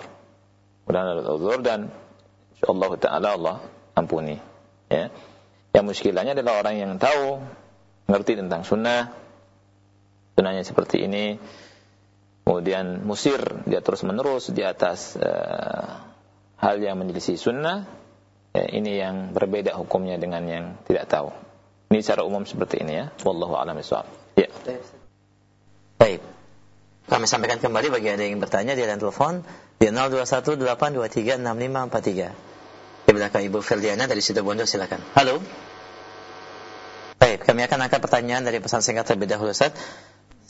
Mudah-mudahan ada uzur dan insyaallah taala Allah ampuni. Ya. Yang muskilahnya adalah orang yang tahu, ngerti tentang sunnah, sunnahnya seperti ini, kemudian musir dia terus menerus di atas uh, hal yang menyelisih sunnah, ya, ini yang berbeda hukumnya dengan yang tidak tahu. Ini secara umum seperti ini ya. Wallahu a'lam bishawab. Ya. Baik. Kami sampaikan kembali bagi ada yang bertanya di line telepon di 0218236543. Di belakang Ibu Ferdiana dari situ Bondo silakan. Halo. Baik, kami akan angkat pertanyaan dari pesan singkat terlebih dahulu Ustaz.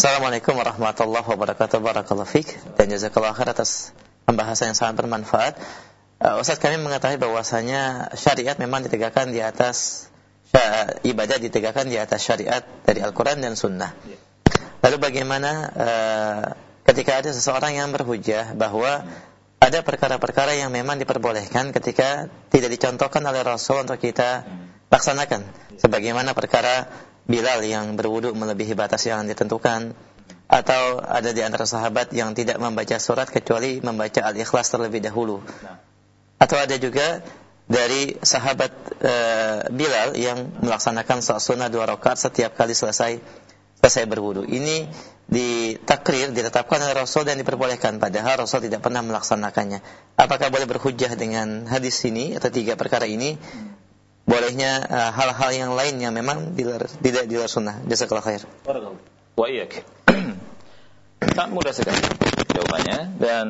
Assalamualaikum warahmatullahi wabarakatuh. Barakallahu fiik dan jazakallahu khair atas pembahasan yang sangat bermanfaat. Uh, Ustaz kami mengetahui bahwasanya syariat memang ditegakkan di atas ibadah ditegakkan di atas syariat dari Al-Qur'an dan Sunnah. Lalu bagaimana uh, ketika ada seseorang yang berhujah bahwa ada perkara-perkara yang memang diperbolehkan ketika tidak dicontohkan oleh Rasul untuk kita laksanakan. Sebagaimana perkara Bilal yang berwuduk melebihi batas yang ditentukan atau ada di antara sahabat yang tidak membaca surat kecuali membaca Al-Ikhlas terlebih dahulu. Atau ada juga dari sahabat e, Bilal yang melaksanakan sunnah dua rakaat setiap kali selesai selesai berwudu. Ini ditakrir, ditetapkan oleh Rasul dan diperbolehkan padahal Rasul tidak pernah melaksanakannya. Apakah boleh berhujjah dengan hadis ini atau tiga perkara ini? Bolehnya uh, hal-hal uh, yang lain yang memang tidak di luar sunnah. Jazakallah khair. Wa iyyak. Tak mudah sekali jawabannya dan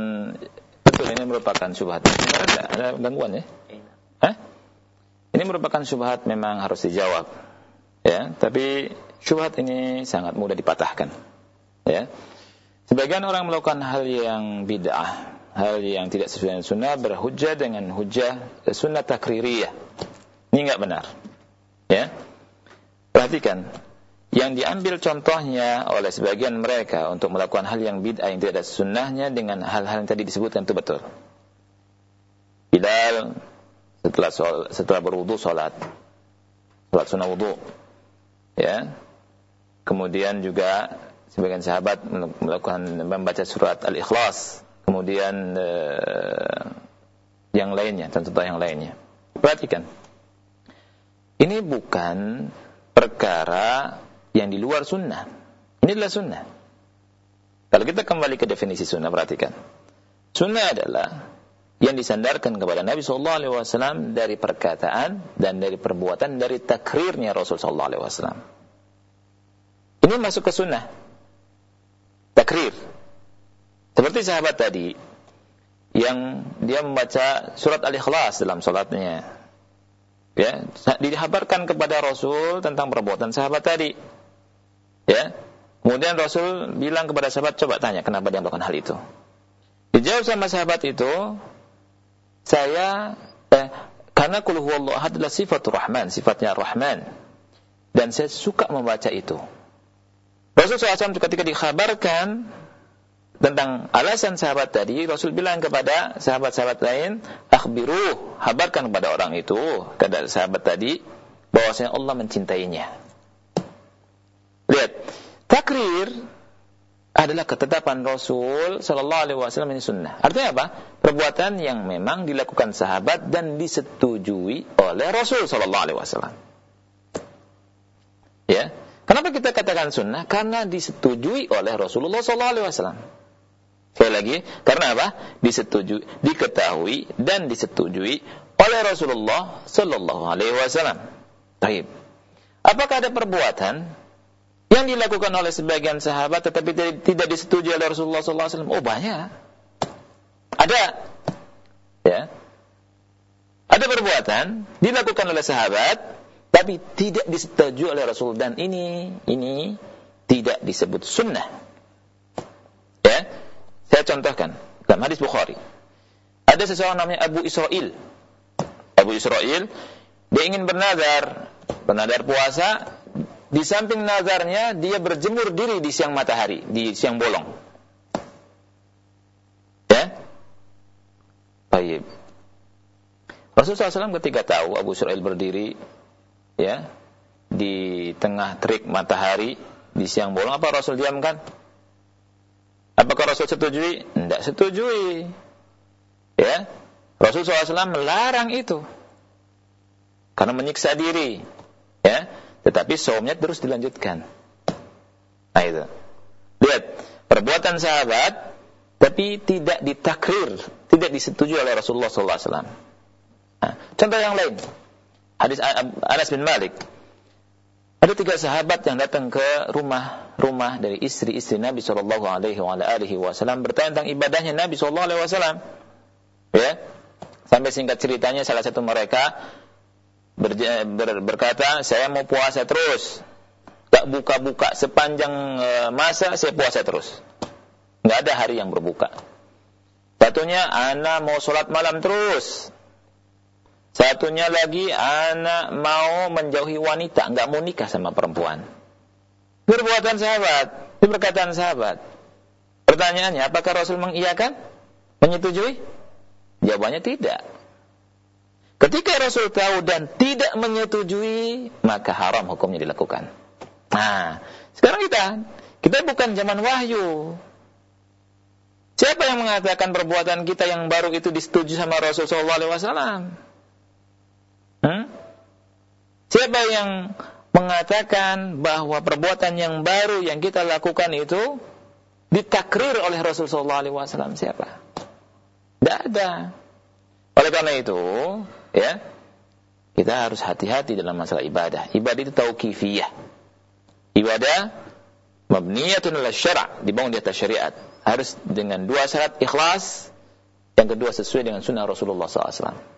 betul ini merupakan syubhat. Ada, ada gangguan ya? Hah? Ini merupakan syubhat memang harus dijawab. Ya, tapi syubhat ini sangat mudah dipatahkan. Ya. Sebagian orang melakukan hal yang bid'ah, hal yang tidak sesuai dengan sunnah berhujjah dengan hujjah sunnah takririyah. Ini enggak benar. Ya. Perhatikan, yang diambil contohnya oleh sebagian mereka untuk melakukan hal yang bid'ah yang tidak ada sunnahnya dengan hal-hal yang tadi disebutkan itu betul. Bilal setelah setelah berwudu salat. Salat sunnah wudu. Ya, kemudian juga sebagian sahabat melakukan membaca surat Al-Ikhlas, kemudian uh, yang lainnya, contoh yang lainnya. Perhatikan. Ini bukan perkara yang di luar sunnah. Ini adalah sunnah. Kalau kita kembali ke definisi sunnah, perhatikan. Sunnah adalah yang disandarkan kepada Nabi Sallallahu Alaihi Wasallam dari perkataan dan dari perbuatan dari takrirnya Rasul Sallallahu Alaihi Wasallam. Ini masuk ke sunnah. Takrir. Seperti sahabat tadi, yang dia membaca surat Al-Ikhlas dalam sholatnya. Ya, dihabarkan kepada Rasul tentang perbuatan sahabat tadi. Ya. Kemudian Rasul bilang kepada sahabat, coba tanya kenapa dia melakukan hal itu. Dijawab sama sahabat itu, saya eh, karena kul huwallahu adalah sifatul rahman, sifatnya rahman. Dan saya suka membaca itu. Rasul SAW ketika dikhabarkan tentang alasan sahabat tadi, Rasul bilang kepada sahabat-sahabat lain, akhbiru, habarkan kepada orang itu, kepada sahabat tadi, bahwasanya Allah mencintainya. Lihat, takrir adalah ketetapan Rasul Sallallahu Alaihi Wasallam ini sunnah. Artinya apa? Perbuatan yang memang dilakukan sahabat dan disetujui oleh Rasul Sallallahu Alaihi Wasallam. Ya, Kenapa kita katakan sunnah? Karena disetujui oleh Rasulullah SAW. Sekali lagi, karena apa? Disetujui, diketahui dan disetujui oleh Rasulullah Sallallahu Alaihi Wasallam. Apakah ada perbuatan yang dilakukan oleh sebagian sahabat tetapi tidak disetujui oleh Rasulullah SAW. Oh banyak. Ada. Ya. Ada perbuatan dilakukan oleh sahabat tapi tidak disetujui oleh Rasul dan ini ini tidak disebut sunnah. Ya. Saya contohkan dalam hadis Bukhari. Ada seseorang namanya Abu Israel. Abu Israel dia ingin bernazar, bernazar puasa, di samping nazarnya dia berjemur diri di siang matahari, di siang bolong. Ya? Baik. Rasulullah SAW ketika tahu Abu Israel berdiri ya di tengah terik matahari di siang bolong apa Rasul diamkan? Apakah Rasul setujui? Tidak setujui. Ya. Rasul SAW melarang itu. Karena menyiksa diri. Ya. Tetapi saumnya terus dilanjutkan. Nah itu. Lihat, perbuatan sahabat tapi tidak ditakrir, tidak disetujui oleh Rasulullah SAW. Nah, contoh yang lain. Hadis Anas bin Malik. Ada tiga sahabat yang datang ke rumah rumah dari istri-istri Nabi Shallallahu Alaihi Wasallam bertanya tentang ibadahnya Nabi Shallallahu Alaihi Wasallam. Ya, sampai singkat ceritanya salah satu mereka ber, ber, berkata, saya mau puasa terus, tak buka-buka sepanjang e, masa saya puasa terus, nggak ada hari yang berbuka. Satunya, anak mau sholat malam terus, Satunya lagi anak mau menjauhi wanita, nggak mau nikah sama perempuan. Perbuatan sahabat, itu perkataan sahabat. Pertanyaannya, apakah Rasul mengiyakan? Menyetujui? Jawabannya tidak. Ketika Rasul tahu dan tidak menyetujui, maka haram hukumnya dilakukan. Nah, sekarang kita, kita bukan zaman wahyu. Siapa yang mengatakan perbuatan kita yang baru itu disetujui sama Rasulullah SAW? Hmm? Siapa yang mengatakan bahwa perbuatan yang baru yang kita lakukan itu ditakrir oleh Rasulullah SAW? Siapa? Tidak ada. Oleh karena itu, ya, kita harus hati-hati dalam masalah ibadah. Ibadah itu tauqifiyah. Ibadah mabniyatun ala syara' dibangun di atas syariat. Harus dengan dua syarat ikhlas, yang kedua sesuai dengan sunnah Rasulullah SAW.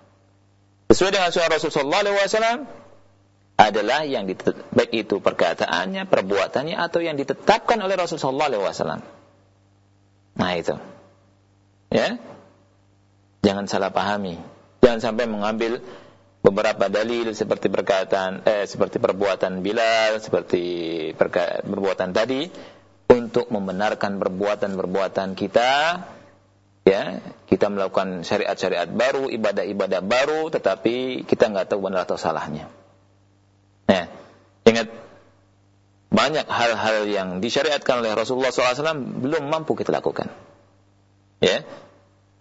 Sesuai dengan sunnah Rasulullah SAW adalah yang baik itu perkataannya, perbuatannya atau yang ditetapkan oleh Rasulullah SAW. Nah itu. Ya. Jangan salah pahami. Jangan sampai mengambil beberapa dalil seperti perkataan eh seperti perbuatan Bilal, seperti perbuatan tadi untuk membenarkan perbuatan-perbuatan kita ya kita melakukan syariat-syariat baru ibadah-ibadah baru tetapi kita nggak tahu benar atau salahnya. Ya ingat banyak hal-hal yang disyariatkan oleh Rasulullah SAW belum mampu kita lakukan. Ya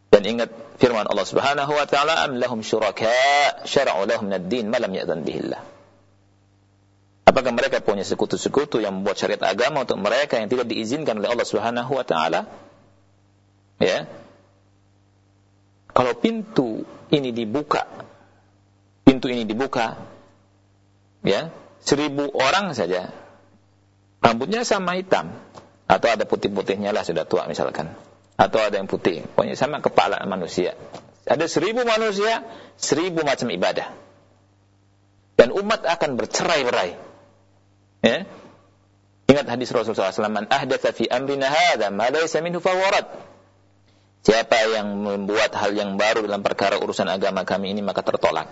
dan ingat firman Allah Subhanahu wa taala am lahum syuraka syara'u lahum ad-din ma lam ya'zan Apakah mereka punya sekutu-sekutu yang membuat syariat agama untuk mereka yang tidak diizinkan oleh Allah Subhanahu wa taala? Ya kalau pintu ini dibuka, pintu ini dibuka, ya, seribu orang saja, rambutnya sama hitam, atau ada putih-putihnya lah sudah tua misalkan, atau ada yang putih, pokoknya sama kepala manusia. Ada seribu manusia, seribu macam ibadah. Dan umat akan bercerai-berai. Ya. Ingat hadis Rasulullah SAW, "Man fi amrina hadza ma laysa minhu fawarat." Siapa yang membuat hal yang baru dalam perkara urusan agama kami ini maka tertolak.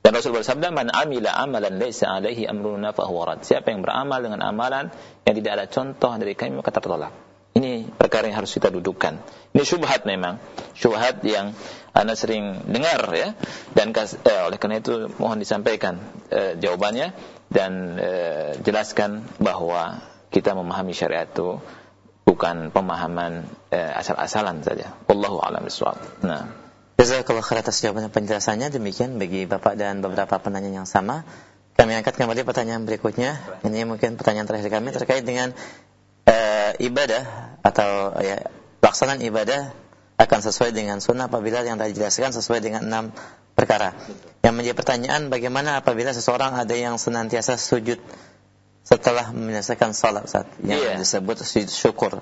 Dan Rasul bersabda, "Man amila amalan laisa alaihi amruna fahuwa Siapa yang beramal dengan amalan yang tidak ada contoh dari kami maka tertolak. Ini perkara yang harus kita dudukkan. Ini syubhat memang, syubhat yang anda sering dengar ya. Dan eh, oleh karena itu mohon disampaikan eh, jawabannya dan eh, jelaskan bahwa kita memahami syariat itu bukan pemahaman eh, asal-asalan saja. Wallahu a'lam bishawab. Nah. Jazakallah khair atas jawaban penjelasannya. Demikian bagi Bapak dan beberapa penanya yang sama. Kami angkat kembali pertanyaan berikutnya. Ini mungkin pertanyaan terakhir kami terkait dengan eh, ibadah atau ya pelaksanaan ibadah akan sesuai dengan sunnah apabila yang tadi dijelaskan sesuai dengan enam perkara. Yang menjadi pertanyaan bagaimana apabila seseorang ada yang senantiasa sujud setelah menyelesaikan salat saat yang Iya. disebut sujud syukur.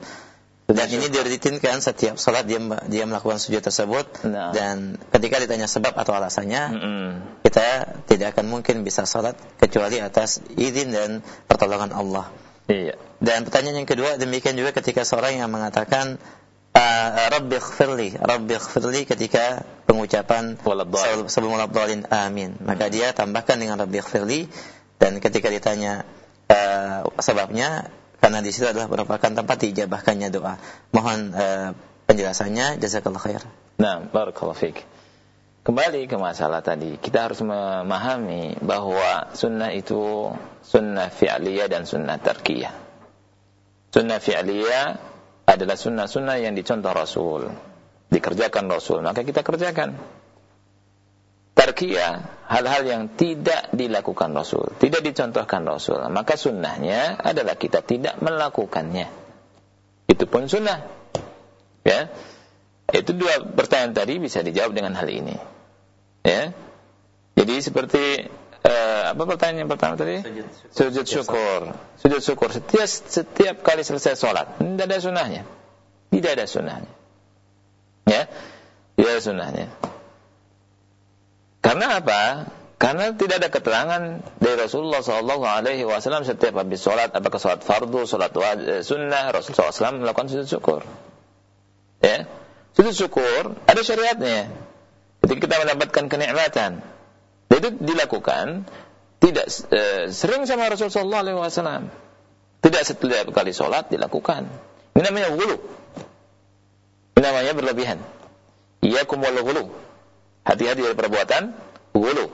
Dan ini dirutinkan setiap salat dia dia melakukan sujud tersebut Nah. dan ketika ditanya sebab atau alasannya Mm-mm. kita tidak akan mungkin bisa salat kecuali atas izin dan pertolongan Allah. Iya. Dan pertanyaan yang kedua demikian juga ketika seorang yang mengatakan uh, Rabbi khfirli, Rabbi khfirli ketika pengucapan sebelum- waladhdallin amin. Maka dia tambahkan dengan Rabbi khfirli dan ketika ditanya uh, sebabnya karena di situ adalah merupakan tempat diijabahkannya doa. Mohon uh, penjelasannya jazakallah khair. Nah, barakallahu fiik. Kembali ke masalah tadi, kita harus memahami bahwa sunnah itu sunnah fi'liyah dan sunnah tarkiyah. Sunnah fi'liyah adalah sunnah-sunnah yang dicontoh Rasul, dikerjakan Rasul, maka kita kerjakan. Tarkiyah, hal-hal yang tidak dilakukan Rasul, tidak dicontohkan Rasul, maka sunnahnya adalah kita tidak melakukannya. Itu pun sunnah. Ya, itu dua pertanyaan tadi bisa dijawab dengan hal ini. Ya. Jadi seperti eh, apa pertanyaan yang pertama tadi? Sujud syukur. Sujud syukur setiap setiap kali selesai sholat. Tidak ada sunnahnya. Tidak ada sunnahnya. Ya. Tidak ada sunnahnya. Karena apa? Karena tidak ada keterangan dari Rasulullah Shallallahu Alaihi Wasallam setiap habis sholat, apakah sholat fardu, sholat wajib, sunnah, Rasulullah SAW melakukan sujud syukur. Ya, sujud syukur ada syariatnya. Ketika kita mendapatkan kenikmatan, dan itu dilakukan tidak eh, sering sama Rasulullah Shallallahu Alaihi Wasallam. Tidak setiap kali sholat dilakukan. Ini namanya wulu. Ini namanya berlebihan. Iyakum wal wulu. Hati-hati dari perbuatan wulu.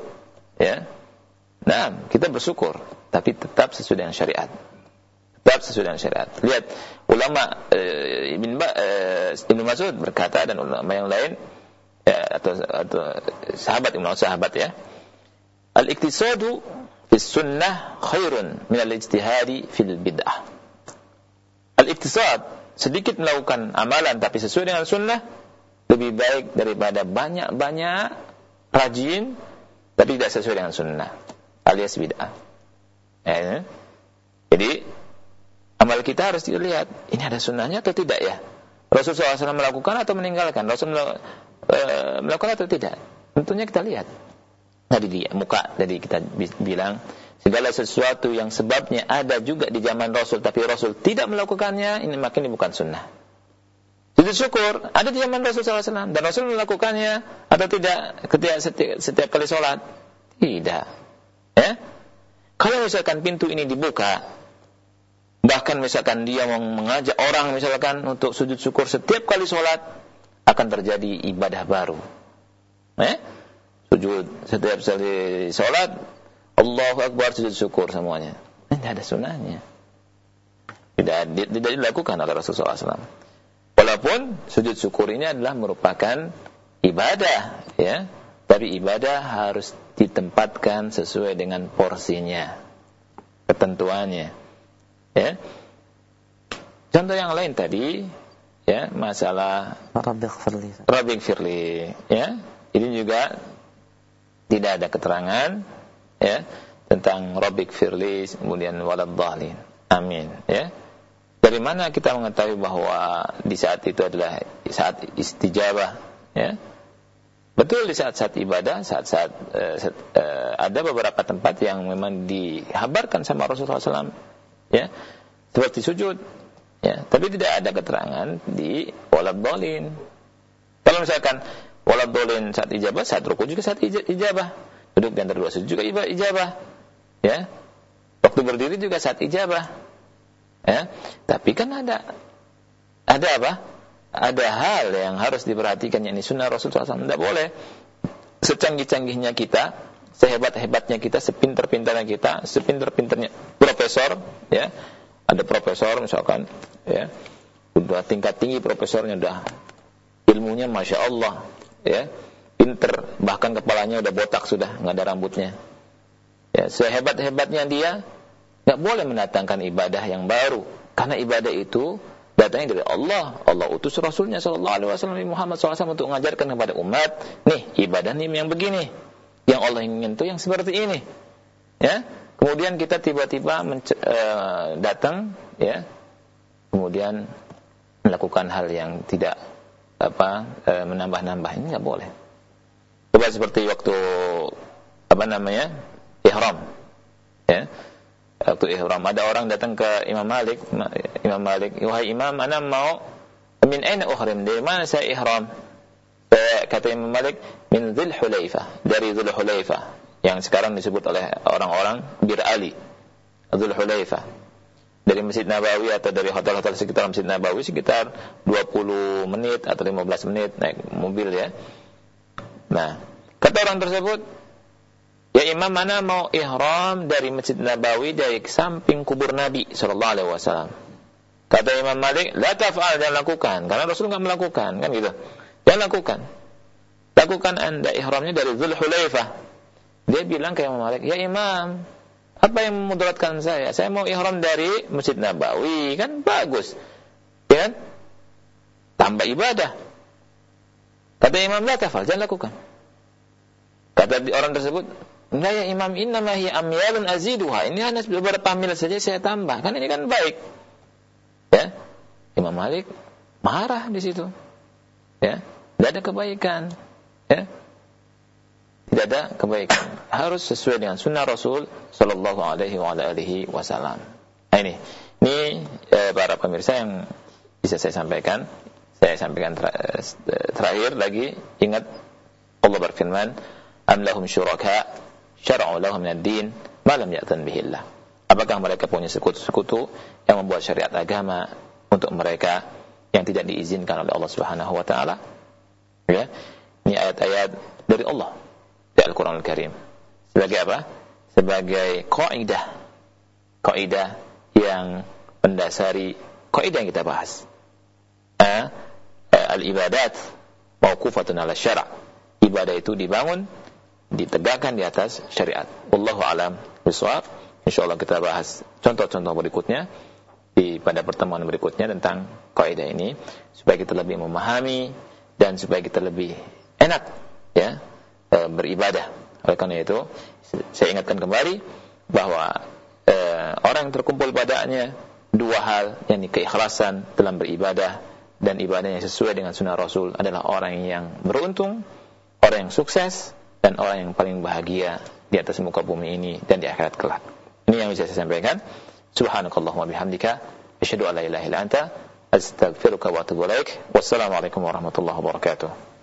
Ya. Nah, kita bersyukur, tapi tetap sesuai dengan syariat. Tetap sesuai dengan syariat. Lihat ulama eh, Ibn, ba, eh, Ibn Mas'ud berkata dan ulama yang lain ya, atau, atau sahabat Ibn Mas'ud sahabat ya. Al-iktisadu fi sunnah khairun min al-ijtihadi fil bid'ah. Al-iktisad sedikit melakukan amalan tapi sesuai dengan sunnah lebih baik daripada banyak-banyak rajin tapi tidak sesuai dengan sunnah alias bid'ah. Ya, jadi amal kita harus dilihat ini ada sunnahnya atau tidak ya. Rasulullah SAW melakukan atau meninggalkan. Rasul eh, melakukan atau tidak. Tentunya kita lihat. Tadi di muka jadi kita bi- bilang segala sesuatu yang sebabnya ada juga di zaman Rasul tapi Rasul tidak melakukannya ini makin bukan sunnah. Sujud syukur ada di zaman Rasul SAW dan Rasul melakukannya atau tidak ketika setiap, setiap kali sholat tidak. Ya? Kalau misalkan pintu ini dibuka, bahkan misalkan dia mengajak orang misalkan untuk sujud syukur setiap kali sholat akan terjadi ibadah baru. Eh? Sujud setiap kali sholat, Allahu Akbar sujud syukur semuanya. Tidak ada sunnahnya. Tidak, tidak dilakukan oleh Rasulullah SAW. Walaupun sujud syukur ini adalah merupakan ibadah, ya, tapi ibadah harus ditempatkan sesuai dengan porsinya, ketentuannya. Ya. Contoh yang lain tadi, ya, masalah Rabbi firli, ya. Ini juga tidak ada keterangan, ya, tentang Rabbi firli kemudian walad dhalin. Amin, ya. Dari mana kita mengetahui bahwa di saat itu adalah saat istijabah, ya? Betul di saat-saat ibadah, saat-saat saat, uh, ada beberapa tempat yang memang dihabarkan sama Rasulullah SAW, ya, seperti sujud, ya. Tapi tidak ada keterangan di walad dolin. Kalau misalkan walad dolin saat ijabah, saat ruku juga saat ija- ijabah, duduk di antara dua sujud juga ijabah, ya. Waktu berdiri juga saat ijabah, ya. Tapi kan ada ada apa? Ada hal yang harus diperhatikan yakni sunnah Rasulullah SAW. Tidak boleh secanggih-canggihnya kita, sehebat-hebatnya kita, sepinter-pintarnya kita, sepinter-pintarnya profesor, ya. Ada profesor misalkan, ya. Udah tingkat tinggi profesornya udah ilmunya masya Allah, ya. Pinter, bahkan kepalanya udah botak sudah, nggak ada rambutnya. Ya, sehebat-hebatnya dia, nggak boleh mendatangkan ibadah yang baru, karena ibadah itu datangnya dari Allah. Allah utus Rasulnya Wasallam Muhammad SAW untuk mengajarkan kepada umat, nih ibadah nih yang begini, yang Allah ingin tuh yang seperti ini, ya. kemudian kita tiba-tiba uh, datang ya. Kemudian melakukan hal yang tidak apa uh, menambah-nambah. Ini nggak boleh. Coba seperti waktu apa namanya ihram. Ya waktu ihram. Ada orang datang ke Imam Malik. Imam Malik wahai Imam ana mau? Min aina uhrim? Dari mana saya ihram? Kata Imam Malik min Dzul Hulaifah. Dari Dzul Hulaifah yang sekarang disebut oleh orang-orang Bir Ali. Abdul Hulaifah. Dari Masjid Nabawi atau dari hotel-hotel sekitar Masjid Nabawi sekitar 20 menit atau 15 menit naik mobil ya. Nah, kata orang tersebut, ya imam mana mau ihram dari Masjid Nabawi dari samping kubur Nabi sallallahu alaihi wasallam. Kata Imam Malik, la taf'al dan lakukan karena Rasul enggak melakukan kan gitu. Jangan lakukan. Lakukan Anda ihramnya dari Zulhulaifah dia bilang ke Imam Malik, "Ya Imam, apa yang memudaratkan saya? Saya mau ihram dari Masjid Nabawi, kan bagus." Ya kan? Tambah ibadah. Kata Imam, "La tafal, jangan lakukan." Kata orang tersebut, "Enggak ya Imam, innama hiya amyalun aziduha." Ini hanya beberapa mil saja saya tambah. Kan ini kan baik. Ya. Imam Malik marah di situ. Ya, tidak ada kebaikan. Ya, tidak ada kebaikan. Harus sesuai dengan sunnah Rasul Sallallahu Alaihi Wasallam. Nah, ini, ini eh, para pemirsa yang bisa saya sampaikan. Saya sampaikan ter terakhir lagi ingat Allah berfirman, "Am lahum syuraka syar'u lahum ad-din ma lam ya'tan bihi Allah." Apakah mereka punya sekutu-sekutu yang membuat syariat agama untuk mereka yang tidak diizinkan oleh Allah Subhanahu wa taala? Ya. Ini ayat-ayat dari Allah di Al-Quran Al-Karim. Sebagai apa? Sebagai kaidah. Kaidah yang mendasari kaidah yang kita bahas. Al-ibadat mauqufatun ala syara' Ibadah itu dibangun, ditegakkan di atas syariat. Wallahu alam bisawab. Insyaallah kita bahas contoh-contoh berikutnya di pada pertemuan berikutnya tentang kaidah ini supaya kita lebih memahami dan supaya kita lebih enak ya e, beribadah. Oleh karena itu, saya ingatkan kembali bahwa e, orang yang terkumpul padanya dua hal, yakni keikhlasan dalam beribadah dan ibadahnya sesuai dengan sunnah Rasul adalah orang yang beruntung, orang yang sukses, dan orang yang paling bahagia di atas muka bumi ini dan di akhirat kelak. Ini yang bisa saya sampaikan. Subhanakallahumma bihamdika asyhadu an la ilaha illa anta astaghfiruka wa atubu ilaik. Wassalamualaikum warahmatullahi wabarakatuh.